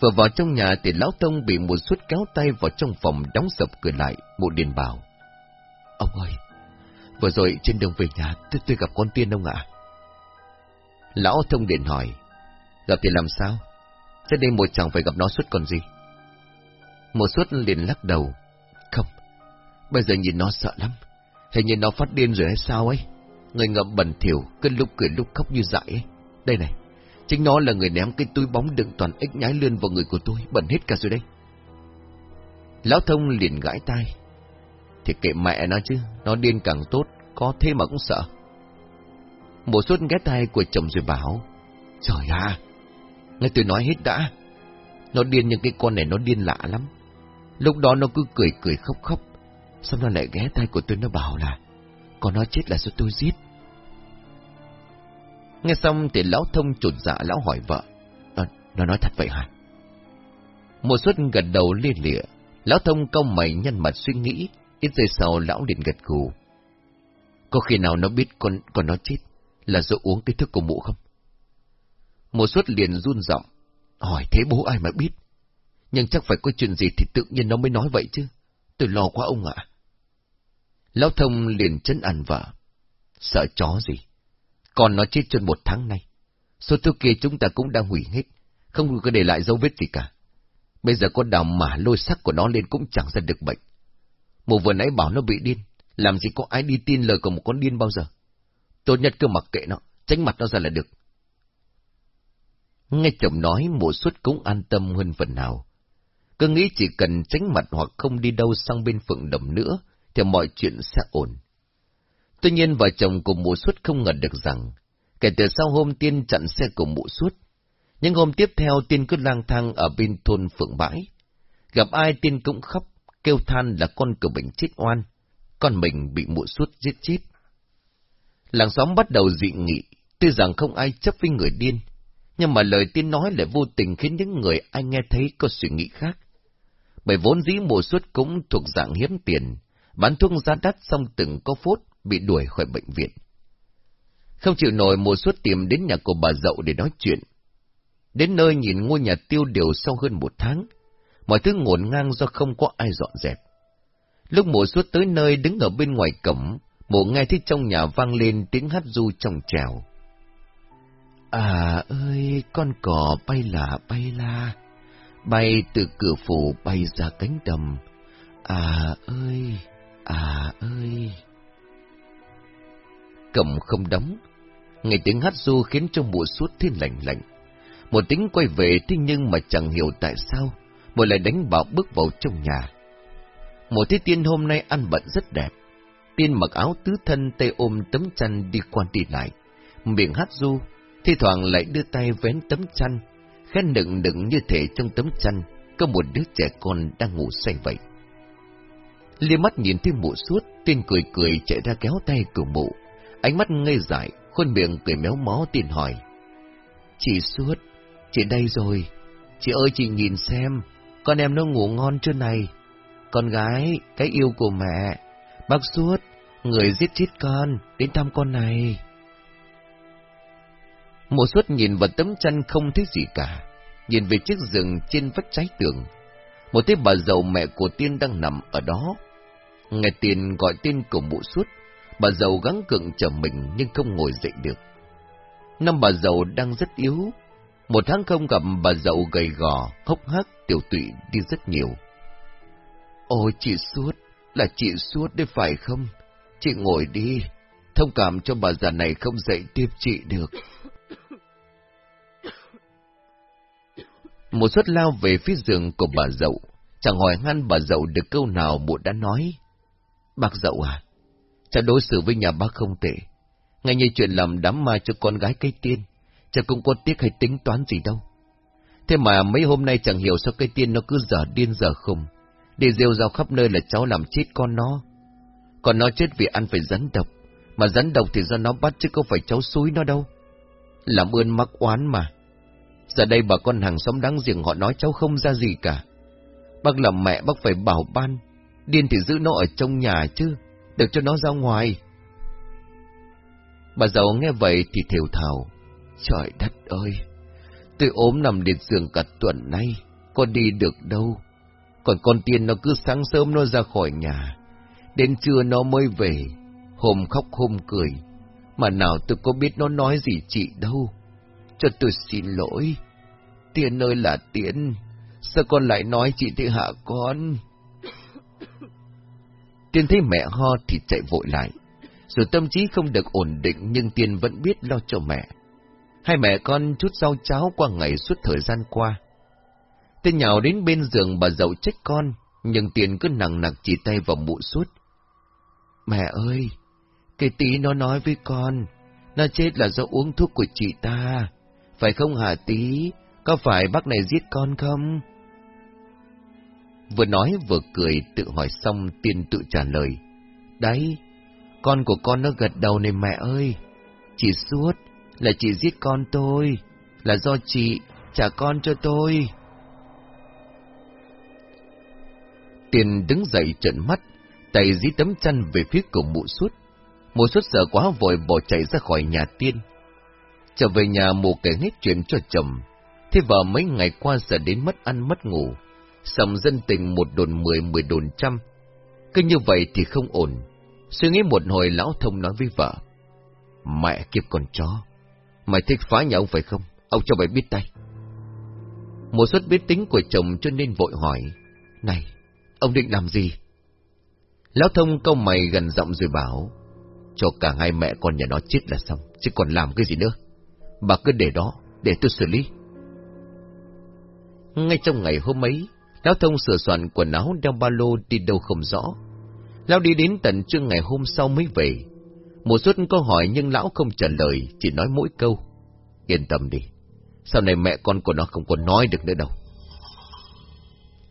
Vừa vào trong nhà thì lão thông bị một suất kéo tay vào trong phòng đóng sập cửa lại, mụ điền bảo. Ông ơi, vừa rồi trên đường về nhà tôi, tôi gặp con tiên ông ạ. Lão thông điện hỏi, gặp thì làm sao? Thế đây một chẳng phải gặp nó suốt còn gì? Một suốt liền lắc đầu, không, bây giờ nhìn nó sợ lắm, hình như nó phát điên rồi hay sao ấy? Người ngậm bẩn thỉu, cứ lúc cười lúc khóc như dại ấy. Đây này, Chính nó là người ném cái túi bóng đựng toàn ếch nhái lươn vào người của tôi, bẩn hết cả rồi đây. Lão thông liền gãi tai. Thì kệ mẹ nó chứ, nó điên càng tốt, có thế mà cũng sợ. Một suốt ghé tay của chồng rồi bảo, Trời à, Nghe tôi nói hết đã. Nó điên nhưng cái con này nó điên lạ lắm. Lúc đó nó cứ cười cười khóc khóc. Xong nó lại ghé tay của tôi nó bảo là Con nó chết là do tôi giết. Nghe xong thì lão thông trột dạ lão hỏi vợ. Nó, nó nói thật vậy hả? Một suất gật đầu liên lịa. Lão thông câu mày nhân mặt suy nghĩ. Ít giây sau lão liền gật gù. Có khi nào nó biết con con nó chết là do uống cái thức của mụ không? Một suất liền run giọng hỏi thế bố ai mà biết? Nhưng chắc phải có chuyện gì thì tự nhiên nó mới nói vậy chứ. Tôi lo quá ông ạ. Lão thông liền chân ăn vợ. Sợ chó gì? Còn nó chết trên một tháng nay. Số thứ kia chúng ta cũng đang hủy hết. Không có để lại dấu vết gì cả. Bây giờ con đào mà lôi sắc của nó lên cũng chẳng ra được bệnh. Mụ vừa nãy bảo nó bị điên. Làm gì có ai đi tin lời của một con điên bao giờ? Tốt nhất cứ mặc kệ nó, tránh mặt nó ra là được. Nghe chồng nói mùa suất cũng an tâm hơn phần nào. Cứ nghĩ chỉ cần tránh mặt hoặc không đi đâu sang bên phượng đầm nữa, thì mọi chuyện sẽ ổn. Tuy nhiên vợ chồng của mùa suất không ngờ được rằng, kể từ sau hôm tiên chặn xe của mụ suốt, những hôm tiếp theo tiên cứ lang thang ở bên thôn phượng bãi. Gặp ai tiên cũng khóc, kêu than là con của mình chết oan, con mình bị mụ suốt giết chết. Làng xóm bắt đầu dị nghị, tuy rằng không ai chấp với người điên, nhưng mà lời tiên nói lại vô tình khiến những người ai nghe thấy có suy nghĩ khác. Bởi vốn dĩ mùa suốt cũng thuộc dạng hiếm tiền, bán thuốc giá đắt xong từng có phút bị đuổi khỏi bệnh viện. Không chịu nổi mùa suốt tìm đến nhà của bà dậu để nói chuyện. Đến nơi nhìn ngôi nhà tiêu điều sau hơn một tháng, mọi thứ ngổn ngang do không có ai dọn dẹp. Lúc mùa suốt tới nơi đứng ở bên ngoài cổng, mùa nghe thấy trong nhà vang lên tiếng hát du trong trèo. À ơi, con cò bay là bay la, bay từ cửa phủ bay ra cánh đầm. À ơi, à ơi. Cổng không đóng, nghe tiếng hát du khiến cho mùa suốt thiên lạnh lạnh. Một tính quay về thế nhưng mà chẳng hiểu tại sao, một lại đánh bảo bước vào trong nhà. Một thế tiên hôm nay ăn bận rất đẹp. Tiên mặc áo tứ thân tay ôm tấm chăn đi quan đi lại, miệng hát du, thi thoảng lại đưa tay vén tấm chăn, khen đựng đựng như thể trong tấm chăn có một đứa trẻ con đang ngủ say vậy. Liếc mắt nhìn thấy mụ suốt, tiên cười cười chạy ra kéo tay của mụ, ánh mắt ngây dại, khuôn miệng cười méo mó tiên hỏi. Chị suốt, chị đây rồi, chị ơi chị nhìn xem, con em nó ngủ ngon chưa này? Con gái, cái yêu của mẹ, bác suốt, người giết chết con, đến thăm con này. Mộ suốt nhìn vào tấm chăn không thấy gì cả, nhìn về chiếc giường trên vách trái tường. Một thấy bà giàu mẹ của Tiên đang nằm ở đó. Nghe Tiên gọi tên của mộ suốt, bà giàu gắng cựng chờ mình nhưng không ngồi dậy được. Năm bà giàu đang rất yếu, một tháng không gặp bà giàu gầy gò, hốc hác, tiểu tụy đi rất nhiều. Ôi chị suốt, là chị suốt đấy phải không? Chị ngồi đi, thông cảm cho bà già này không dậy tiếp chị được. Một suất lao về phía giường của bà dậu, chẳng hỏi han bà dậu được câu nào mụ đã nói. Bác dậu à, cha đối xử với nhà bác không tệ, ngay như chuyện làm đám ma cho con gái cây tiên, cha cũng có tiếc hay tính toán gì đâu. Thế mà mấy hôm nay chẳng hiểu sao cây tiên nó cứ dở điên dở khùng, đi rêu rao khắp nơi là cháu làm chết con nó. Còn nó chết vì ăn phải rắn độc, mà rắn độc thì do nó bắt chứ không phải cháu xúi nó đâu. Làm ơn mắc oán mà. Giờ đây bà con hàng xóm đáng giềng họ nói cháu không ra gì cả. Bác là mẹ bác phải bảo ban, điên thì giữ nó ở trong nhà chứ, được cho nó ra ngoài. Bà giàu nghe vậy thì thiểu thào. Trời đất ơi! Tôi ốm nằm liệt giường cả tuần nay, có đi được đâu. Còn con tiên nó cứ sáng sớm nó ra khỏi nhà, đến trưa nó mới về, hôm khóc hôm cười, mà nào tôi có biết nó nói gì chị đâu. Cho tôi xin lỗi. Tiên ơi là Tiên, sao con lại nói chị thế hạ con? Tiên thấy mẹ ho thì chạy vội lại. Dù tâm trí không được ổn định nhưng Tiên vẫn biết lo cho mẹ. Hai mẹ con chút rau cháo qua ngày suốt thời gian qua. Tiên nhào đến bên giường bà dậu trách con, nhưng Tiên cứ nặng nặng chỉ tay vào mụ suốt. Mẹ ơi, cái tí nó nói với con, nó chết là do uống thuốc của chị ta. Phải không hả tí? có phải bác này giết con không? Vừa nói vừa cười tự hỏi xong tiên tự trả lời. Đấy, con của con nó gật đầu này mẹ ơi. Chị suốt là chị giết con tôi, là do chị trả con cho tôi. Tiền đứng dậy trợn mắt, tay dí tấm chăn về phía cổ mụ suốt. Mụ suốt sợ quá vội bỏ chạy ra khỏi nhà tiên. Trở về nhà mù kể hết chuyện cho chồng. Thế vợ mấy ngày qua sợ đến mất ăn mất ngủ. sầm dân tình một đồn mười, mười đồn trăm. Cứ như vậy thì không ổn. Suy nghĩ một hồi lão thông nói với vợ. Mẹ kiếp con chó. Mày thích phá nhà ông phải không? Ông cho mày biết tay. Một suất biết tính của chồng cho nên vội hỏi. Này, ông định làm gì? Lão thông câu mày gần giọng rồi bảo. Cho cả hai mẹ con nhà nó chết là xong, chứ còn làm cái gì nữa. Bà cứ để đó, để tôi xử lý. Ngay trong ngày hôm ấy, Lão thông sửa soạn quần áo đeo ba lô đi đâu không rõ. Lão đi đến tận trưa ngày hôm sau mới về. Một suốt câu hỏi nhưng lão không trả lời, chỉ nói mỗi câu. Yên tâm đi, sau này mẹ con của nó không còn nói được nữa đâu.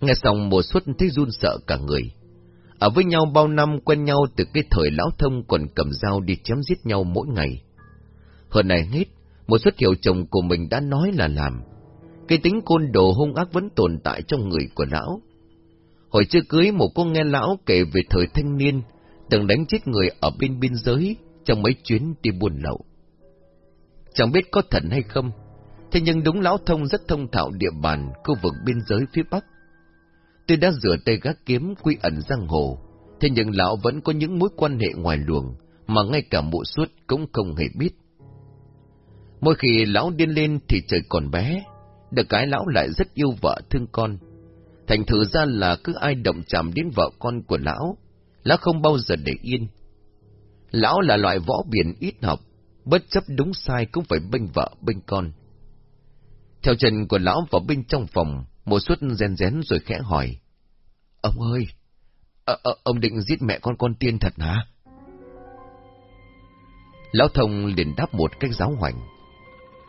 Nghe xong một suốt thấy run sợ cả người. Ở với nhau bao năm quen nhau từ cái thời lão thông còn cầm dao đi chém giết nhau mỗi ngày. Hơn này hết, một suất hiệu chồng của mình đã nói là làm. Cái tính côn đồ hung ác vẫn tồn tại trong người của lão. Hồi chưa cưới một cô nghe lão kể về thời thanh niên, từng đánh chết người ở bên biên giới trong mấy chuyến đi buôn lậu. Chẳng biết có thật hay không, thế nhưng đúng lão thông rất thông thạo địa bàn khu vực biên giới phía Bắc. Tôi đã rửa tay gác kiếm quy ẩn giang hồ, thế nhưng lão vẫn có những mối quan hệ ngoài luồng mà ngay cả mụ suốt cũng không hề biết. Mỗi khi lão điên lên thì trời còn bé, được cái lão lại rất yêu vợ thương con. Thành thử ra là cứ ai động chạm đến vợ con của lão, lão không bao giờ để yên. Lão là loại võ biển ít học, bất chấp đúng sai cũng phải bênh vợ bênh con. Theo chân của lão vào bên trong phòng, một suất rèn rén rồi khẽ hỏi. Ông ơi, à, à, ông định giết mẹ con con tiên thật hả? Lão thông liền đáp một cách giáo hoành.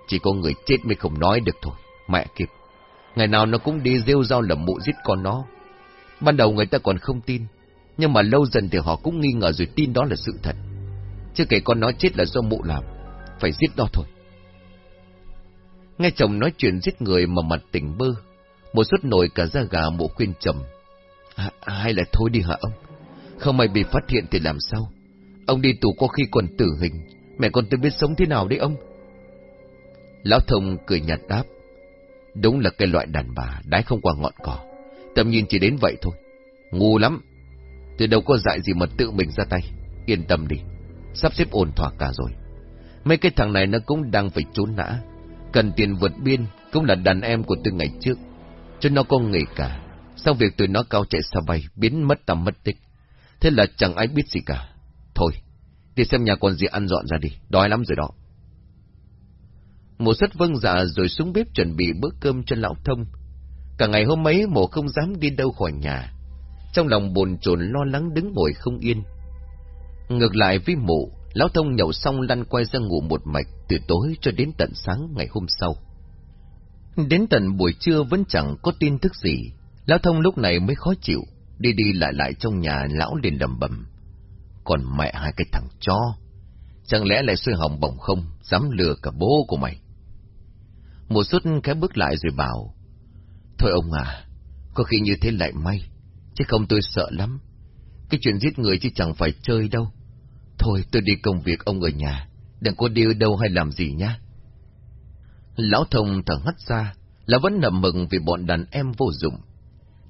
Chỉ có người chết mới không nói được thôi. Mẹ kịp. Ngày nào nó cũng đi rêu rao lầm mụ giết con nó. Ban đầu người ta còn không tin. Nhưng mà lâu dần thì họ cũng nghi ngờ rồi tin đó là sự thật. Chứ kể con nó chết là do mụ làm. Phải giết nó thôi. Nghe chồng nói chuyện giết người mà mặt tỉnh bơ. Một suất nổi cả da gà mụ khuyên chồng. À, hay là thôi đi hả ông? Không may bị phát hiện thì làm sao? Ông đi tù có khi còn tử hình. Mẹ con tôi biết sống thế nào đấy ông? Lão thông cười nhạt đáp. Đúng là cái loại đàn bà đái không qua ngọn cỏ. Tầm nhìn chỉ đến vậy thôi. Ngu lắm. Tôi đâu có dạy gì mà tự mình ra tay. Yên tâm đi. Sắp xếp ổn thỏa cả rồi. Mấy cái thằng này nó cũng đang phải trốn nã. Cần tiền vượt biên cũng là đàn em của tôi ngày trước. Cho nó có nghề cả. Sau việc tụi nó cao chạy xa bay, biến mất tầm mất tích. Thế là chẳng ai biết gì cả. Thôi, đi xem nhà còn gì ăn dọn ra đi, đói lắm rồi đó. Mộ rất vâng dạ rồi xuống bếp chuẩn bị bữa cơm cho lão thông. Cả ngày hôm ấy mộ không dám đi đâu khỏi nhà. Trong lòng bồn chồn lo lắng đứng ngồi không yên. Ngược lại với mụ, lão thông nhậu xong lăn quay ra ngủ một mạch từ tối cho đến tận sáng ngày hôm sau. Đến tận buổi trưa vẫn chẳng có tin tức gì, lão thông lúc này mới khó chịu, đi đi lại lại trong nhà lão liền lầm bầm. Còn mẹ hai cái thằng cho, chẳng lẽ lại xui hỏng bỏng không, dám lừa cả bố của mày. Một suất khẽ bước lại rồi bảo. Thôi ông à, có khi như thế lại may, chứ không tôi sợ lắm. Cái chuyện giết người chứ chẳng phải chơi đâu. Thôi tôi đi công việc ông ở nhà, đừng có đi đâu hay làm gì nhá. Lão thông thở hắt ra, là vẫn nằm mừng vì bọn đàn em vô dụng.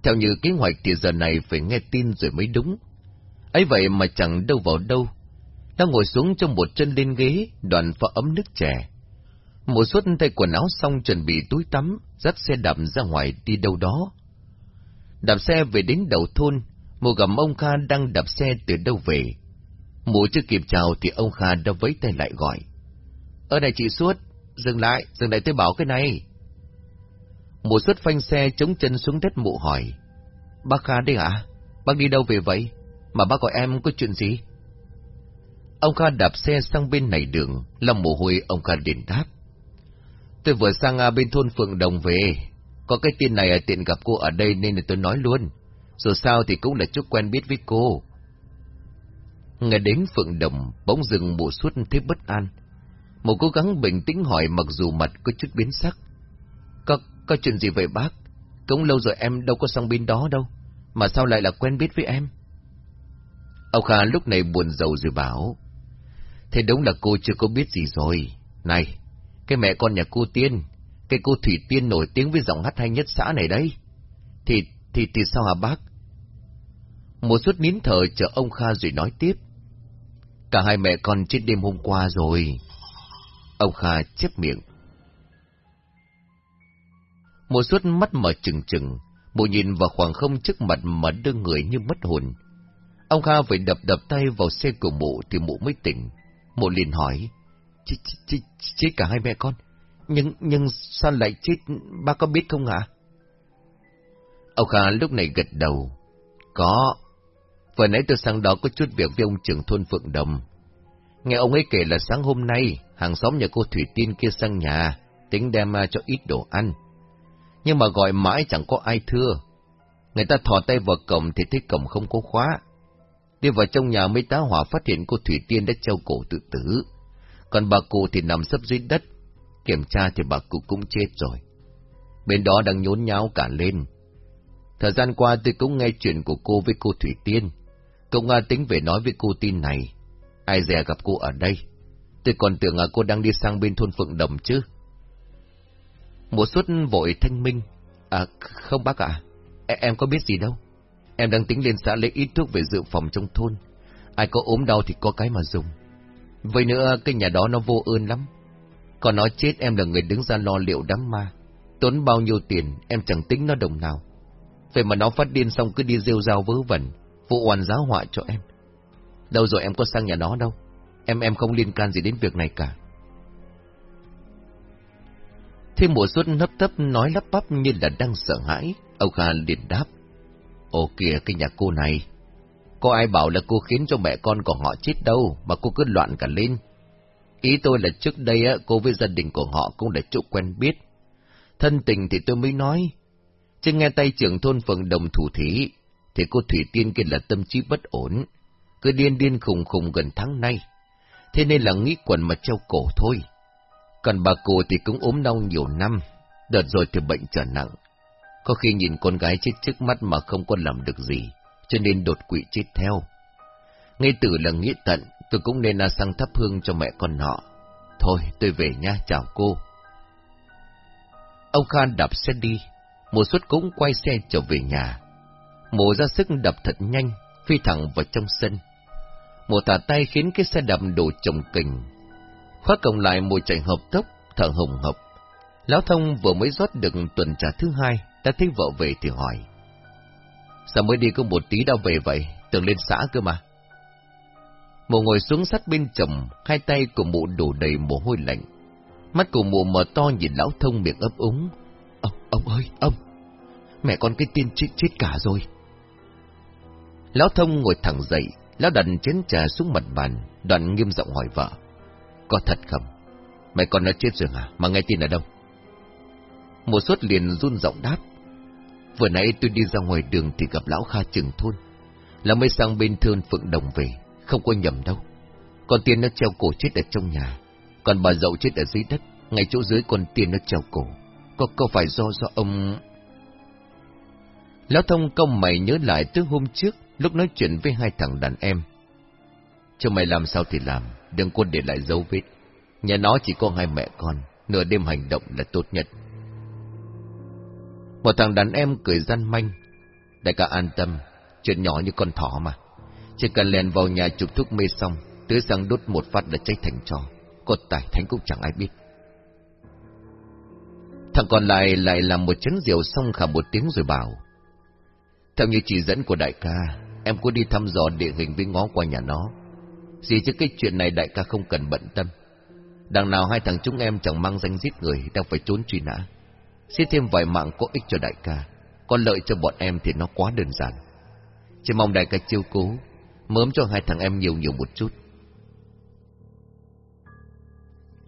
Theo như kế hoạch thì giờ này phải nghe tin rồi mới đúng. ấy vậy mà chẳng đâu vào đâu. Đang ngồi xuống trong một chân lên ghế, đoàn pha ấm nước chè mùa suốt tay quần áo xong chuẩn bị túi tắm, dắt xe đạp ra ngoài đi đâu đó. Đạp xe về đến đầu thôn, mùa gặp ông Kha đang đạp xe từ đâu về. mùa chưa kịp chào thì ông Kha đã vẫy tay lại gọi. Ở đây chị Suốt, dừng lại, dừng lại tôi bảo cái này. mùa Suốt phanh xe chống chân xuống đất mụ hỏi. Bác Kha đây hả? Bác đi đâu về vậy? Mà bác gọi em có chuyện gì? Ông Kha đạp xe sang bên này đường, làm mồ hôi ông Kha liền đáp. Tôi vừa sang à, bên thôn Phượng Đồng về. Có cái tin này à, tiện gặp cô ở đây nên là tôi nói luôn. Dù sao thì cũng là chút quen biết với cô. Nghe đến Phượng Đồng, bỗng dừng bộ suốt thấy bất an. Một cố gắng bình tĩnh hỏi mặc dù mặt có chút biến sắc. Có, có chuyện gì vậy bác? Cũng lâu rồi em đâu có sang bên đó đâu. Mà sao lại là quen biết với em? Ông Kha lúc này buồn rầu rồi bảo. Thế đúng là cô chưa có biết gì rồi. Này, cái mẹ con nhà cô Tiên, cái cô Thủy Tiên nổi tiếng với giọng hát hay nhất xã này đấy. Thì, thì, thì sao hả bác? Một suốt nín thở chờ ông Kha rồi nói tiếp. Cả hai mẹ con chết đêm hôm qua rồi. Ông Kha chép miệng. Một suốt mắt mở trừng trừng, bộ nhìn vào khoảng không trước mặt mà đưa người như mất hồn. Ông Kha phải đập đập tay vào xe của mụ thì mụ mới tỉnh. Mụ liền hỏi, chết, chết, chết cả hai mẹ con, nhưng nhưng sao lại chết, ba có biết không ạ? Ông Kha lúc này gật đầu, có, vừa nãy tôi sang đó có chút việc với ông trưởng thôn Phượng Đồng. Nghe ông ấy kể là sáng hôm nay, hàng xóm nhà cô Thủy Tiên kia sang nhà, tính đem à, cho ít đồ ăn. Nhưng mà gọi mãi chẳng có ai thưa. Người ta thò tay vào cổng thì thấy cổng không có khóa. Đi vào trong nhà mấy tá hỏa phát hiện cô Thủy Tiên đã treo cổ tự tử. Còn bà cụ thì nằm sấp dưới đất. Kiểm tra thì bà cụ cũng chết rồi. Bên đó đang nhốn nháo cả lên. Thời gian qua tôi cũng nghe chuyện của cô với cô Thủy Tiên. Cũng tính về nói với cô tin này. Ai dè gặp cô ở đây. Tôi còn tưởng là cô đang đi sang bên thôn Phượng Đồng chứ. mùa xuất vội thanh minh. À, không bác ạ. Em có biết gì đâu. Em đang tính lên xã lấy ít thuốc về dự phòng trong thôn. Ai có ốm đau thì có cái mà dùng. Vậy nữa, cái nhà đó nó vô ơn lắm. Còn nó chết em là người đứng ra lo liệu đám ma. Tốn bao nhiêu tiền, em chẳng tính nó đồng nào. Vậy mà nó phát điên xong cứ đi rêu rao vớ vẩn, vụ oan giáo họa cho em. Đâu rồi em có sang nhà nó đâu. Em em không liên can gì đến việc này cả. Thêm mùa xuân hấp tấp nói lắp bắp như là đang sợ hãi. Ông Kha liền đáp. Ồ kìa cái nhà cô này. Có ai bảo là cô khiến cho mẹ con của họ chết đâu mà cô cứ loạn cả lên. Ý tôi là trước đây á, cô với gia đình của họ cũng là chỗ quen biết. Thân tình thì tôi mới nói. Chứ nghe tay trưởng thôn phường đồng thủ thí, thì cô Thủy Tiên kia là tâm trí bất ổn. Cứ điên điên khùng khùng gần tháng nay. Thế nên là nghĩ quần mà treo cổ thôi. Còn bà cô thì cũng ốm đau nhiều năm, đợt rồi thì bệnh trở nặng. Có khi nhìn con gái chết trước mắt mà không có làm được gì, cho nên đột quỵ chết theo. Ngay từ là nghĩa tận, tôi cũng nên là sang thắp hương cho mẹ con họ. Thôi, tôi về nha, chào cô. Ông Khan đạp xe đi, Mùa suất cũng quay xe trở về nhà. Mùa ra sức đập thật nhanh, phi thẳng vào trong sân. Mùa thả tay khiến cái xe đạp đổ chồng kình. Khóa cổng lại mùa chạy hợp tốc, thở hồng hộc. Lão thông vừa mới rót được tuần trà thứ hai, ta thấy vợ về thì hỏi. Sao mới đi có một tí đã về vậy, tưởng lên xã cơ mà. Mụ ngồi xuống sát bên chồng, hai tay của mụ đổ đầy mồ hôi lạnh. Mắt của mụ mở to nhìn lão thông miệng ấp úng. Ông, ông ơi, ông! Mẹ con cái tin chết chết cả rồi. Lão thông ngồi thẳng dậy, lão đặt chén trà xuống mặt bàn, đoạn nghiêm giọng hỏi vợ. Có thật không? Mẹ con nó chết rồi hả? Mà nghe tin ở đâu? Mùa suốt liền run giọng đáp. Vừa nãy tôi đi ra ngoài đường thì gặp lão Kha trưởng Thôn. Là mới sang bên thôn Phượng Đồng về, không có nhầm đâu. Con tiên nó treo cổ chết ở trong nhà, còn bà dậu chết ở dưới đất, ngay chỗ dưới con tiên nó treo cổ. Có, có phải do do ông... Lão thông công mày nhớ lại từ hôm trước, lúc nói chuyện với hai thằng đàn em. Cho mày làm sao thì làm, đừng có để lại dấu vết. Nhà nó chỉ có hai mẹ con, nửa đêm hành động là tốt nhất. Một thằng đàn em cười gian manh. Đại ca an tâm, chuyện nhỏ như con thỏ mà. Chỉ cần lèn vào nhà chụp thuốc mê xong, tưới sang đốt một phát là cháy thành trò. Cột tài thánh cũng chẳng ai biết. Thằng còn lại lại làm một chén rượu xong khả một tiếng rồi bảo. Theo như chỉ dẫn của đại ca, em có đi thăm dò địa hình với ngó qua nhà nó. Gì chứ cái chuyện này đại ca không cần bận tâm. Đằng nào hai thằng chúng em chẳng mang danh giết người, đang phải trốn truy nã. Xin thêm vài mạng có ích cho đại ca, còn lợi cho bọn em thì nó quá đơn giản. Chỉ mong đại ca chiêu cố, mớm cho hai thằng em nhiều nhiều một chút.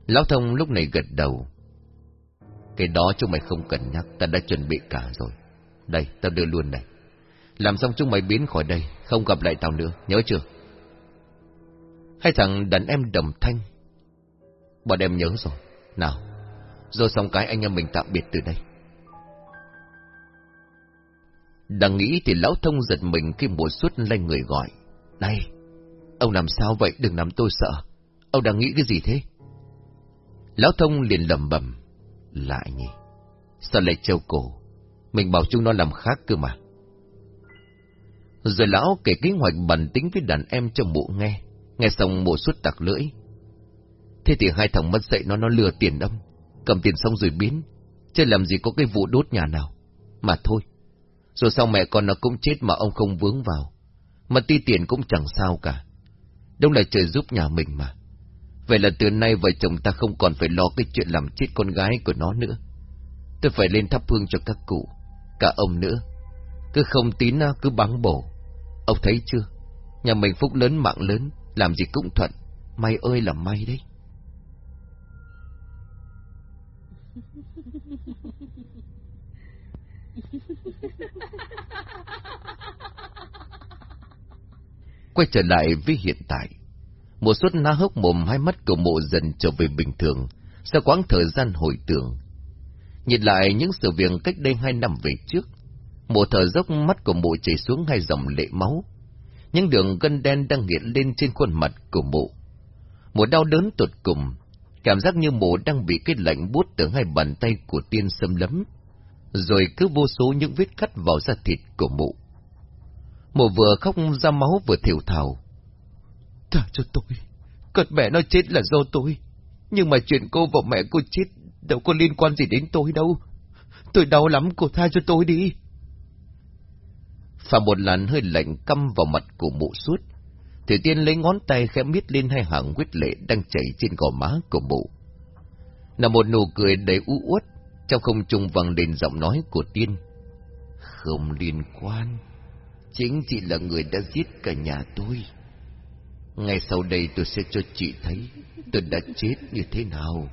Lão thông lúc này gật đầu. Cái đó chúng mày không cần nhắc, ta đã chuẩn bị cả rồi. Đây, tao đưa luôn này. Làm xong chúng mày biến khỏi đây, không gặp lại tao nữa, nhớ chưa? Hai thằng đàn em đồng thanh. Bọn em nhớ rồi. Nào, rồi xong cái anh em mình tạm biệt từ đây. Đang nghĩ thì lão thông giật mình khi mùa suốt lên người gọi. Này, ông làm sao vậy đừng làm tôi sợ. Ông đang nghĩ cái gì thế? Lão thông liền lầm bầm. Lại nhỉ, sao lại treo cổ? Mình bảo chúng nó làm khác cơ mà. Rồi lão kể kế hoạch bẩn tính với đàn em cho mụ nghe. Nghe xong mụ suốt tặc lưỡi. Thế thì hai thằng mất dậy nó nó lừa tiền ông. Cầm tiền xong rồi biến. Chứ làm gì có cái vụ đốt nhà nào. Mà thôi. Rồi sau mẹ con nó cũng chết mà ông không vướng vào. Mà ti tiền cũng chẳng sao cả. đông là trời giúp nhà mình mà. Vậy là từ nay vợ chồng ta không còn phải lo cái chuyện làm chết con gái của nó nữa. Tôi phải lên thắp hương cho các cụ, cả ông nữa. Cứ không tín cứ bắn bổ. Ông thấy chưa? Nhà mình phúc lớn mạng lớn, làm gì cũng thuận. May ơi là may đấy. Quay trở lại với hiện tại. Một suốt na hốc mồm hai mắt của mộ dần trở về bình thường, sau quãng thời gian hồi tưởng. Nhìn lại những sự việc cách đây hai năm về trước, mộ thở dốc mắt của mộ chảy xuống hai dòng lệ máu. Những đường gân đen đang hiện lên trên khuôn mặt của mộ. Một đau đớn tột cùng, cảm giác như mộ đang bị cái lạnh bút từ hai bàn tay của tiên xâm lấm, rồi cứ vô số những vết cắt vào da thịt của mộ. Mụ vừa khóc ra máu vừa thiểu thảo. Thả cho tôi, cật mẹ nó chết là do tôi, nhưng mà chuyện cô và mẹ cô chết đâu có liên quan gì đến tôi đâu. Tôi đau lắm, cô tha cho tôi đi. Phạm một lần hơi lạnh căm vào mặt của mụ suốt. Thủy tiên lấy ngón tay khẽ miết lên hai hàng huyết lệ đang chảy trên gò má của mụ. Là một nụ cười đầy u uất, trong không trung vang lên giọng nói của tiên. Không liên quan, chính chị là người đã giết cả nhà tôi. Ngay sau đây tôi sẽ cho chị thấy tôi đã chết như thế nào.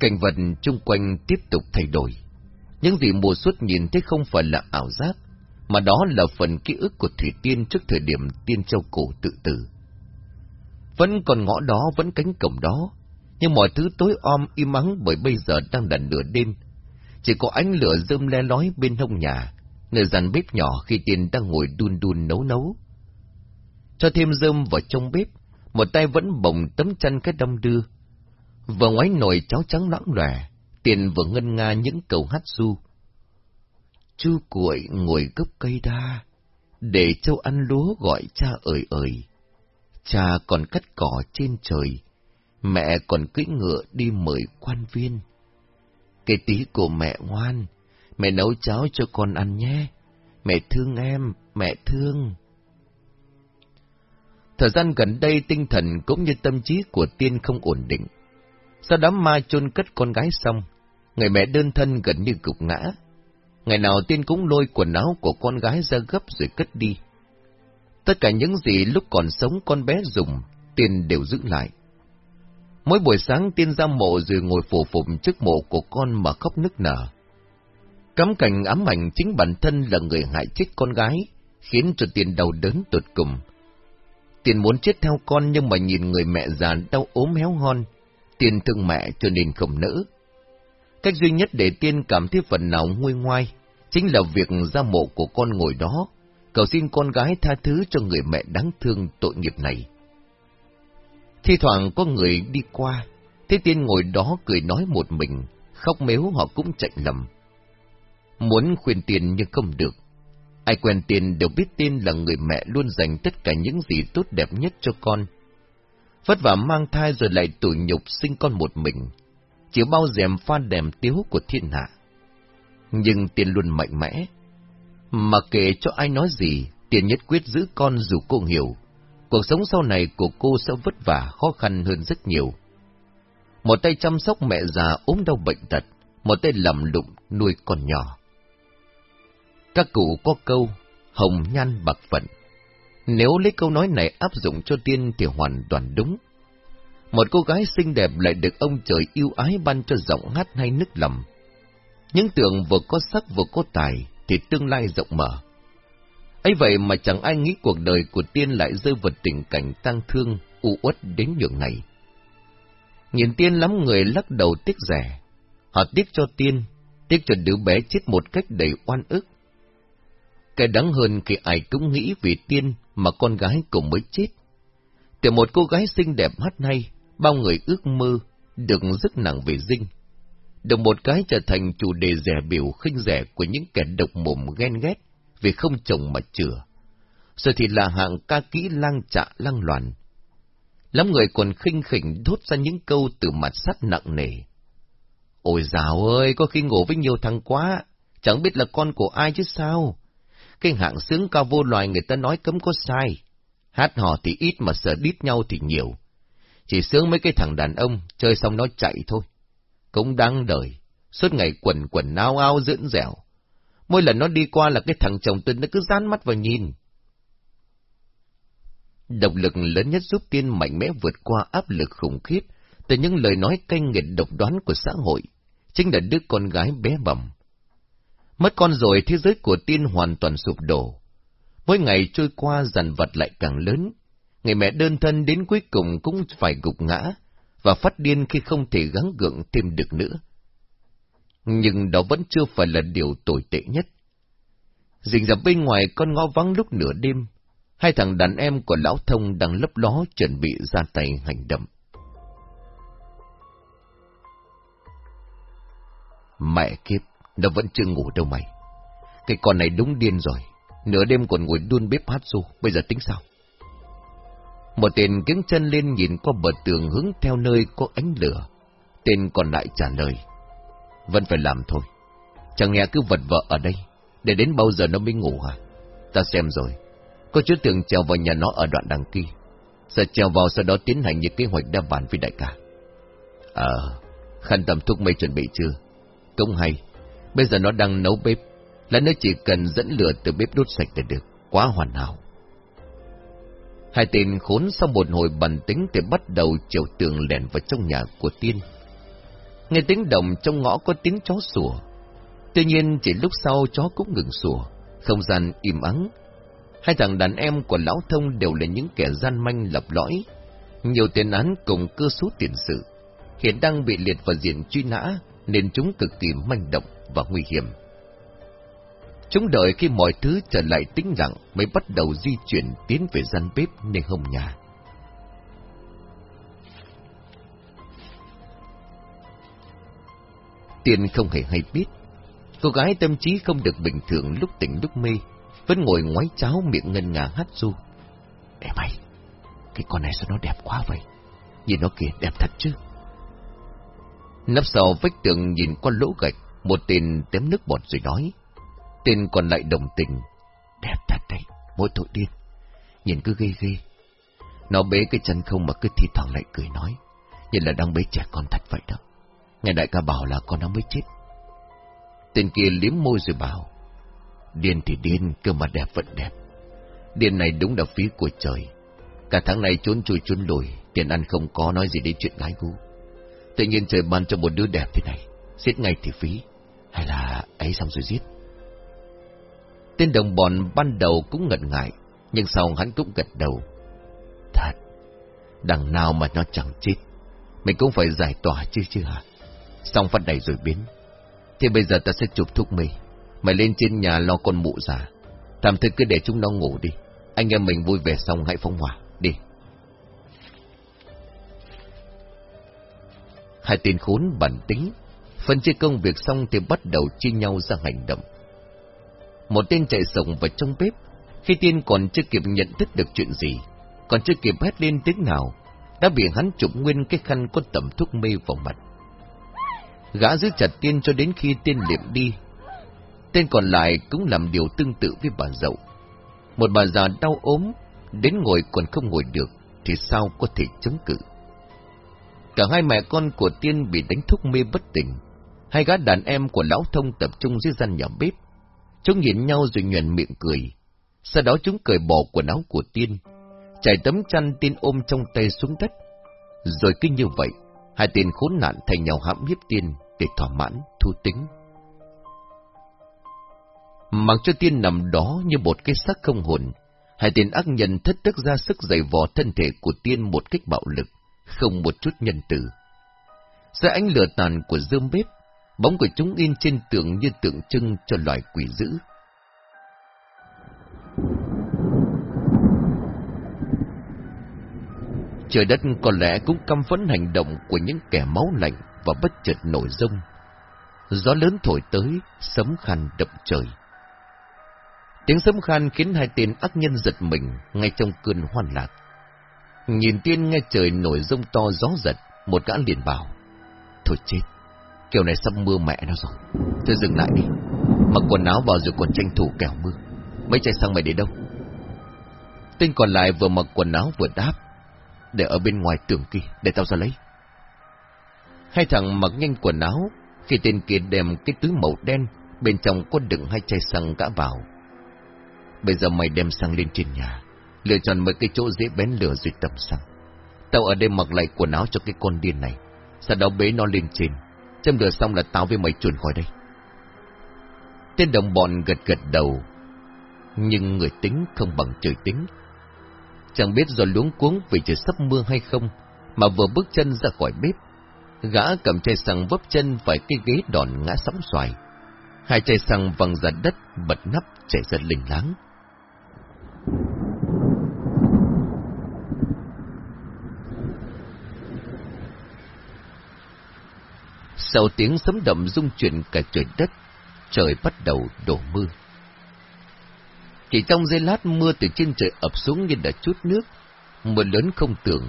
Cảnh vật chung quanh tiếp tục thay đổi. Những gì mùa suốt nhìn thấy không phải là ảo giác, mà đó là phần ký ức của Thủy Tiên trước thời điểm Tiên Châu Cổ tự tử. Vẫn còn ngõ đó, vẫn cánh cổng đó, nhưng mọi thứ tối om im ắng bởi bây giờ đang là nửa đêm. Chỉ có ánh lửa rơm le lói bên hông nhà, người dàn bếp nhỏ khi Tiên đang ngồi đun đun nấu nấu. Cho thêm rơm vào trong bếp, một tay vẫn bồng tấm chăn cái đâm đưa. Vừa ngoái nồi cháo trắng loãng lòe, Tiền vừa ngân nga những câu hát su Chú cuội ngồi gốc cây đa, để châu ăn lúa gọi cha ơi ơi. Cha còn cắt cỏ trên trời, mẹ còn cưỡi ngựa đi mời quan viên. Cái tí của mẹ ngoan, mẹ nấu cháo cho con ăn nhé. Mẹ thương em, mẹ thương. Thời gian gần đây tinh thần cũng như tâm trí của tiên không ổn định. Sau đám ma chôn cất con gái xong, người mẹ đơn thân gần như gục ngã. Ngày nào tiên cũng lôi quần áo của con gái ra gấp rồi cất đi. Tất cả những gì lúc còn sống con bé dùng, tiên đều giữ lại. Mỗi buổi sáng tiên ra mộ rồi ngồi phổ phụng trước mộ của con mà khóc nức nở. Cắm cảnh ám ảnh chính bản thân là người hại chết con gái, khiến cho tiền đầu đớn tột cùng. Tiền muốn chết theo con nhưng mà nhìn người mẹ già đau ốm héo hon, tiền thương mẹ cho nên không nỡ. Cách duy nhất để tiên cảm thấy phần nào nguôi ngoai, chính là việc ra mộ của con ngồi đó, cầu xin con gái tha thứ cho người mẹ đáng thương tội nghiệp này. Thi thoảng có người đi qua, thế tiên ngồi đó cười nói một mình, khóc mếu họ cũng chạy lầm. Muốn khuyên tiền nhưng không được. Ai quen tiền đều biết tiên là người mẹ luôn dành tất cả những gì tốt đẹp nhất cho con. Vất vả mang thai rồi lại tủi nhục sinh con một mình, chỉ bao dèm pha đèm tiếu của thiên hạ. Nhưng tiền luôn mạnh mẽ. Mà kể cho ai nói gì, tiền nhất quyết giữ con dù cô hiểu. Cuộc sống sau này của cô sẽ vất vả, khó khăn hơn rất nhiều. Một tay chăm sóc mẹ già ốm đau bệnh tật, một tay lầm lụng nuôi con nhỏ. Các cụ có câu, hồng nhan bạc phận. Nếu lấy câu nói này áp dụng cho tiên thì hoàn toàn đúng. Một cô gái xinh đẹp lại được ông trời yêu ái ban cho giọng hát hay nức lầm. Những tưởng vừa có sắc vừa có tài thì tương lai rộng mở ấy vậy mà chẳng ai nghĩ cuộc đời của tiên lại rơi vào tình cảnh tang thương, u uất đến nhường này. Nhìn tiên lắm người lắc đầu tiếc rẻ. Họ tiếc cho tiên, tiếc cho đứa bé chết một cách đầy oan ức. Cái đáng hơn khi ai cũng nghĩ vì tiên mà con gái cũng mới chết. Từ một cô gái xinh đẹp hát hay, bao người ước mơ, được rất nặng về dinh. Được một cái trở thành chủ đề rẻ biểu khinh rẻ của những kẻ độc mồm ghen ghét vì không trồng mà chừa. Rồi thì là hạng ca kỹ lang trạ lang loạn. Lắm người còn khinh khỉnh thốt ra những câu từ mặt sắt nặng nề. Ôi dào ơi, có khi ngủ với nhiều thằng quá, chẳng biết là con của ai chứ sao. Cái hạng sướng cao vô loài người ta nói cấm có sai. Hát hò thì ít mà sợ đít nhau thì nhiều. Chỉ sướng mấy cái thằng đàn ông, chơi xong nó chạy thôi. Cũng đáng đời, suốt ngày quần quần nao ao dưỡng dẻo. Mỗi lần nó đi qua là cái thằng chồng tôi nó cứ dán mắt vào nhìn. Động lực lớn nhất giúp tiên mạnh mẽ vượt qua áp lực khủng khiếp từ những lời nói canh nghiệt độc đoán của xã hội, chính là đứa con gái bé bầm. Mất con rồi thế giới của tiên hoàn toàn sụp đổ. Mỗi ngày trôi qua dần vật lại càng lớn, người mẹ đơn thân đến cuối cùng cũng phải gục ngã, và phát điên khi không thể gắng gượng thêm được nữa. Nhưng đó vẫn chưa phải là điều tồi tệ nhất. Dình dập bên ngoài con ngõ vắng lúc nửa đêm, hai thằng đàn em của lão thông đang lấp ló chuẩn bị ra tay hành động. Mẹ kiếp, nó vẫn chưa ngủ đâu mày. Cái con này đúng điên rồi, nửa đêm còn ngồi đun bếp hát ru, bây giờ tính sao? Một tên kiếng chân lên nhìn qua bờ tường hướng theo nơi có ánh lửa. Tên còn lại trả lời. Vẫn phải làm thôi. Chẳng nghe cứ vật vợ ở đây. Để đến bao giờ nó mới ngủ hả? Ta xem rồi. Có chứa tưởng trèo vào nhà nó ở đoạn đằng kia. sẽ trèo vào sau đó tiến hành những kế hoạch đa bàn với đại ca. Ờ, khăn tầm thuốc mây chuẩn bị chưa? Cũng hay. Bây giờ nó đang nấu bếp. Là nó chỉ cần dẫn lửa từ bếp đốt sạch là được. Quá hoàn hảo. Hai tên khốn sau một hồi bần tính thì bắt đầu chiều tường lèn vào trong nhà của tiên. Nghe tiếng động trong ngõ có tiếng chó sủa. Tuy nhiên chỉ lúc sau chó cũng ngừng sủa, không gian im ắng. Hai thằng đàn em của lão thông đều là những kẻ gian manh lập lõi. Nhiều tiền án cùng cơ số tiền sự. Hiện đang bị liệt vào diện truy nã nên chúng cực kỳ manh động và nguy hiểm. Chúng đợi khi mọi thứ trở lại tĩnh lặng mới bắt đầu di chuyển tiến về gian bếp nơi hông nhà. Tiên không hề hay biết. Cô gái tâm trí không được bình thường lúc tỉnh lúc mê, vẫn ngồi ngoái cháo miệng ngân ngà hát ru. Ê mày, cái con này sao nó đẹp quá vậy? Nhìn nó kìa, đẹp thật chứ? Nấp sau vách tường nhìn qua lỗ gạch, một tên tém nước bọt rồi nói. Tên còn lại đồng tình. Đẹp thật đấy, mỗi tội điên. Nhìn cứ ghê ghê. Nó bế cái chân không mà cứ thi thoảng lại cười nói. Nhìn là đang bế trẻ con thật vậy đó. Nghe đại ca bảo là con nó mới chết. Tên kia liếm môi rồi bảo. Điên thì điên, cơ mà đẹp vẫn đẹp. Điên này đúng là phí của trời. Cả tháng này trốn chui trốn lùi, tiền ăn không có nói gì đến chuyện gái gu. Tự nhiên trời ban cho một đứa đẹp thế này, giết ngay thì phí. Hay là ấy xong rồi giết. Tên đồng bọn ban đầu cũng ngận ngại, nhưng sau hắn cũng gật đầu. Thật, đằng nào mà nó chẳng chết, mình cũng phải giải tỏa chứ chứ hả? Xong phát này rồi biến. Thì bây giờ ta sẽ chụp thuốc mê. mày lên trên nhà lo con mụ già. Tạm thời cứ để chúng nó ngủ đi, anh em mình vui vẻ xong hãy phóng hỏa, đi. Hai tên khốn bản tính, phân chia công việc xong thì bắt đầu chia nhau ra hành động một tên chạy sổng vào trong bếp, khi tiên còn chưa kịp nhận thức được chuyện gì, còn chưa kịp hét lên tiếng nào, đã bị hắn chụp nguyên cái khăn có tẩm thuốc mê vào mặt. Gã giữ chặt tiên cho đến khi tiên liệm đi. Tên còn lại cũng làm điều tương tự với bà dậu. Một bà già đau ốm, đến ngồi còn không ngồi được, thì sao có thể chống cự. Cả hai mẹ con của tiên bị đánh thuốc mê bất tỉnh. Hai gã đàn em của lão thông tập trung dưới gian nhà bếp Chúng nhìn nhau rồi nhuền miệng cười. Sau đó chúng cởi bỏ quần áo của tiên, trải tấm chăn tiên ôm trong tay xuống đất. Rồi cứ như vậy, hai tên khốn nạn thay nhau hãm hiếp tiên để thỏa mãn, thu tính. Mặc cho tiên nằm đó như một cái xác không hồn, hai tên ác nhân thất tức ra sức giày vò thân thể của tiên một cách bạo lực, không một chút nhân từ. Dưới ánh lửa tàn của dơm bếp, bóng của chúng in trên tường như tượng trưng cho loài quỷ dữ. Trời đất có lẽ cũng căm phẫn hành động của những kẻ máu lạnh và bất chợt nổi rông. Gió lớn thổi tới, sấm khan đập trời. Tiếng sấm khan khiến hai tên ác nhân giật mình ngay trong cơn hoan lạc. Nhìn tiên nghe trời nổi rông to gió giật, một gã liền bảo. Thôi chết, kiểu này sắp mưa mẹ nó rồi. Thôi dừng lại đi, mặc quần áo vào rồi còn tranh thủ kẻo mưa. Mấy chạy sang mày để đâu? Tên còn lại vừa mặc quần áo vừa đáp. Để ở bên ngoài tường kia, để tao ra lấy. Hai thằng mặc nhanh quần áo, khi tên kia đem cái túi màu đen, bên trong có đựng hai chai xăng gã vào. Bây giờ mày đem xăng lên trên nhà, lựa chọn mấy cái chỗ dễ bén lửa rồi tập xăng. Tao ở đây mặc lại quần áo cho cái con điên này, sau đó bế nó lên trên. Châm lửa xong là tao với mày chuồn khỏi đây. Tên đồng bọn gật gật đầu, nhưng người tính không bằng trời tính. Chẳng biết do luống cuống vì trời sắp mưa hay không, mà vừa bước chân ra khỏi bếp. Gã cầm chai xăng vấp chân phải cái ghế đòn ngã sóng xoài. Hai chai xăng văng ra đất, bật nắp, chảy ra lình láng. Sau tiếng sấm đậm rung chuyển cả trời đất, trời bắt đầu đổ mưa. Chỉ trong giây lát mưa từ trên trời ập xuống như đã chút nước, mưa lớn không tưởng,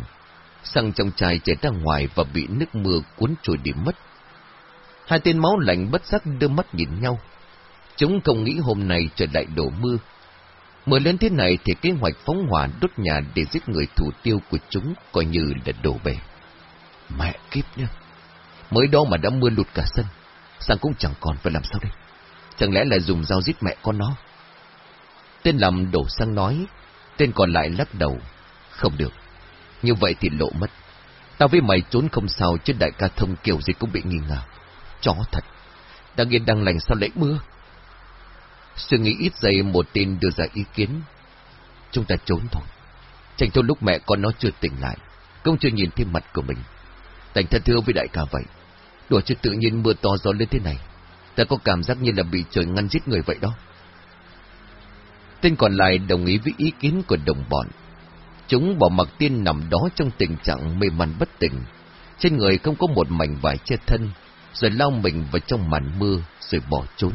xăng trong chai chảy ra ngoài và bị nước mưa cuốn trôi đi mất. Hai tên máu lạnh bất giác đưa mắt nhìn nhau. Chúng không nghĩ hôm nay trời lại đổ mưa. Mưa lớn thế này thì kế hoạch phóng hỏa đốt nhà để giết người thủ tiêu của chúng coi như là đổ bể. Mẹ kiếp nhá! Mới đó mà đã mưa lụt cả sân, sang cũng chẳng còn phải làm sao đây? Chẳng lẽ là dùng dao giết mẹ con nó? Tên làm đổ sang nói, tên còn lại lắc đầu. Không được, như vậy thì lộ mất. Tao với mày trốn không sao chứ đại ca thông kiểu gì cũng bị nghi ngờ. Chó thật, đang yên đang lành sao lại mưa? Suy nghĩ ít giây một tên đưa ra ý kiến. Chúng ta trốn thôi. Tranh thôi lúc mẹ con nó chưa tỉnh lại, cũng chưa nhìn thêm mặt của mình. Thành thân thưa với đại ca vậy. Đùa chứ tự nhiên mưa to gió lên thế này. Ta có cảm giác như là bị trời ngăn giết người vậy đó. Tên còn lại đồng ý với ý kiến của đồng bọn. Chúng bỏ mặc tiên nằm đó trong tình trạng mê man bất tỉnh. Trên người không có một mảnh vải che thân, rồi lao mình vào trong màn mưa, rồi bỏ trốn.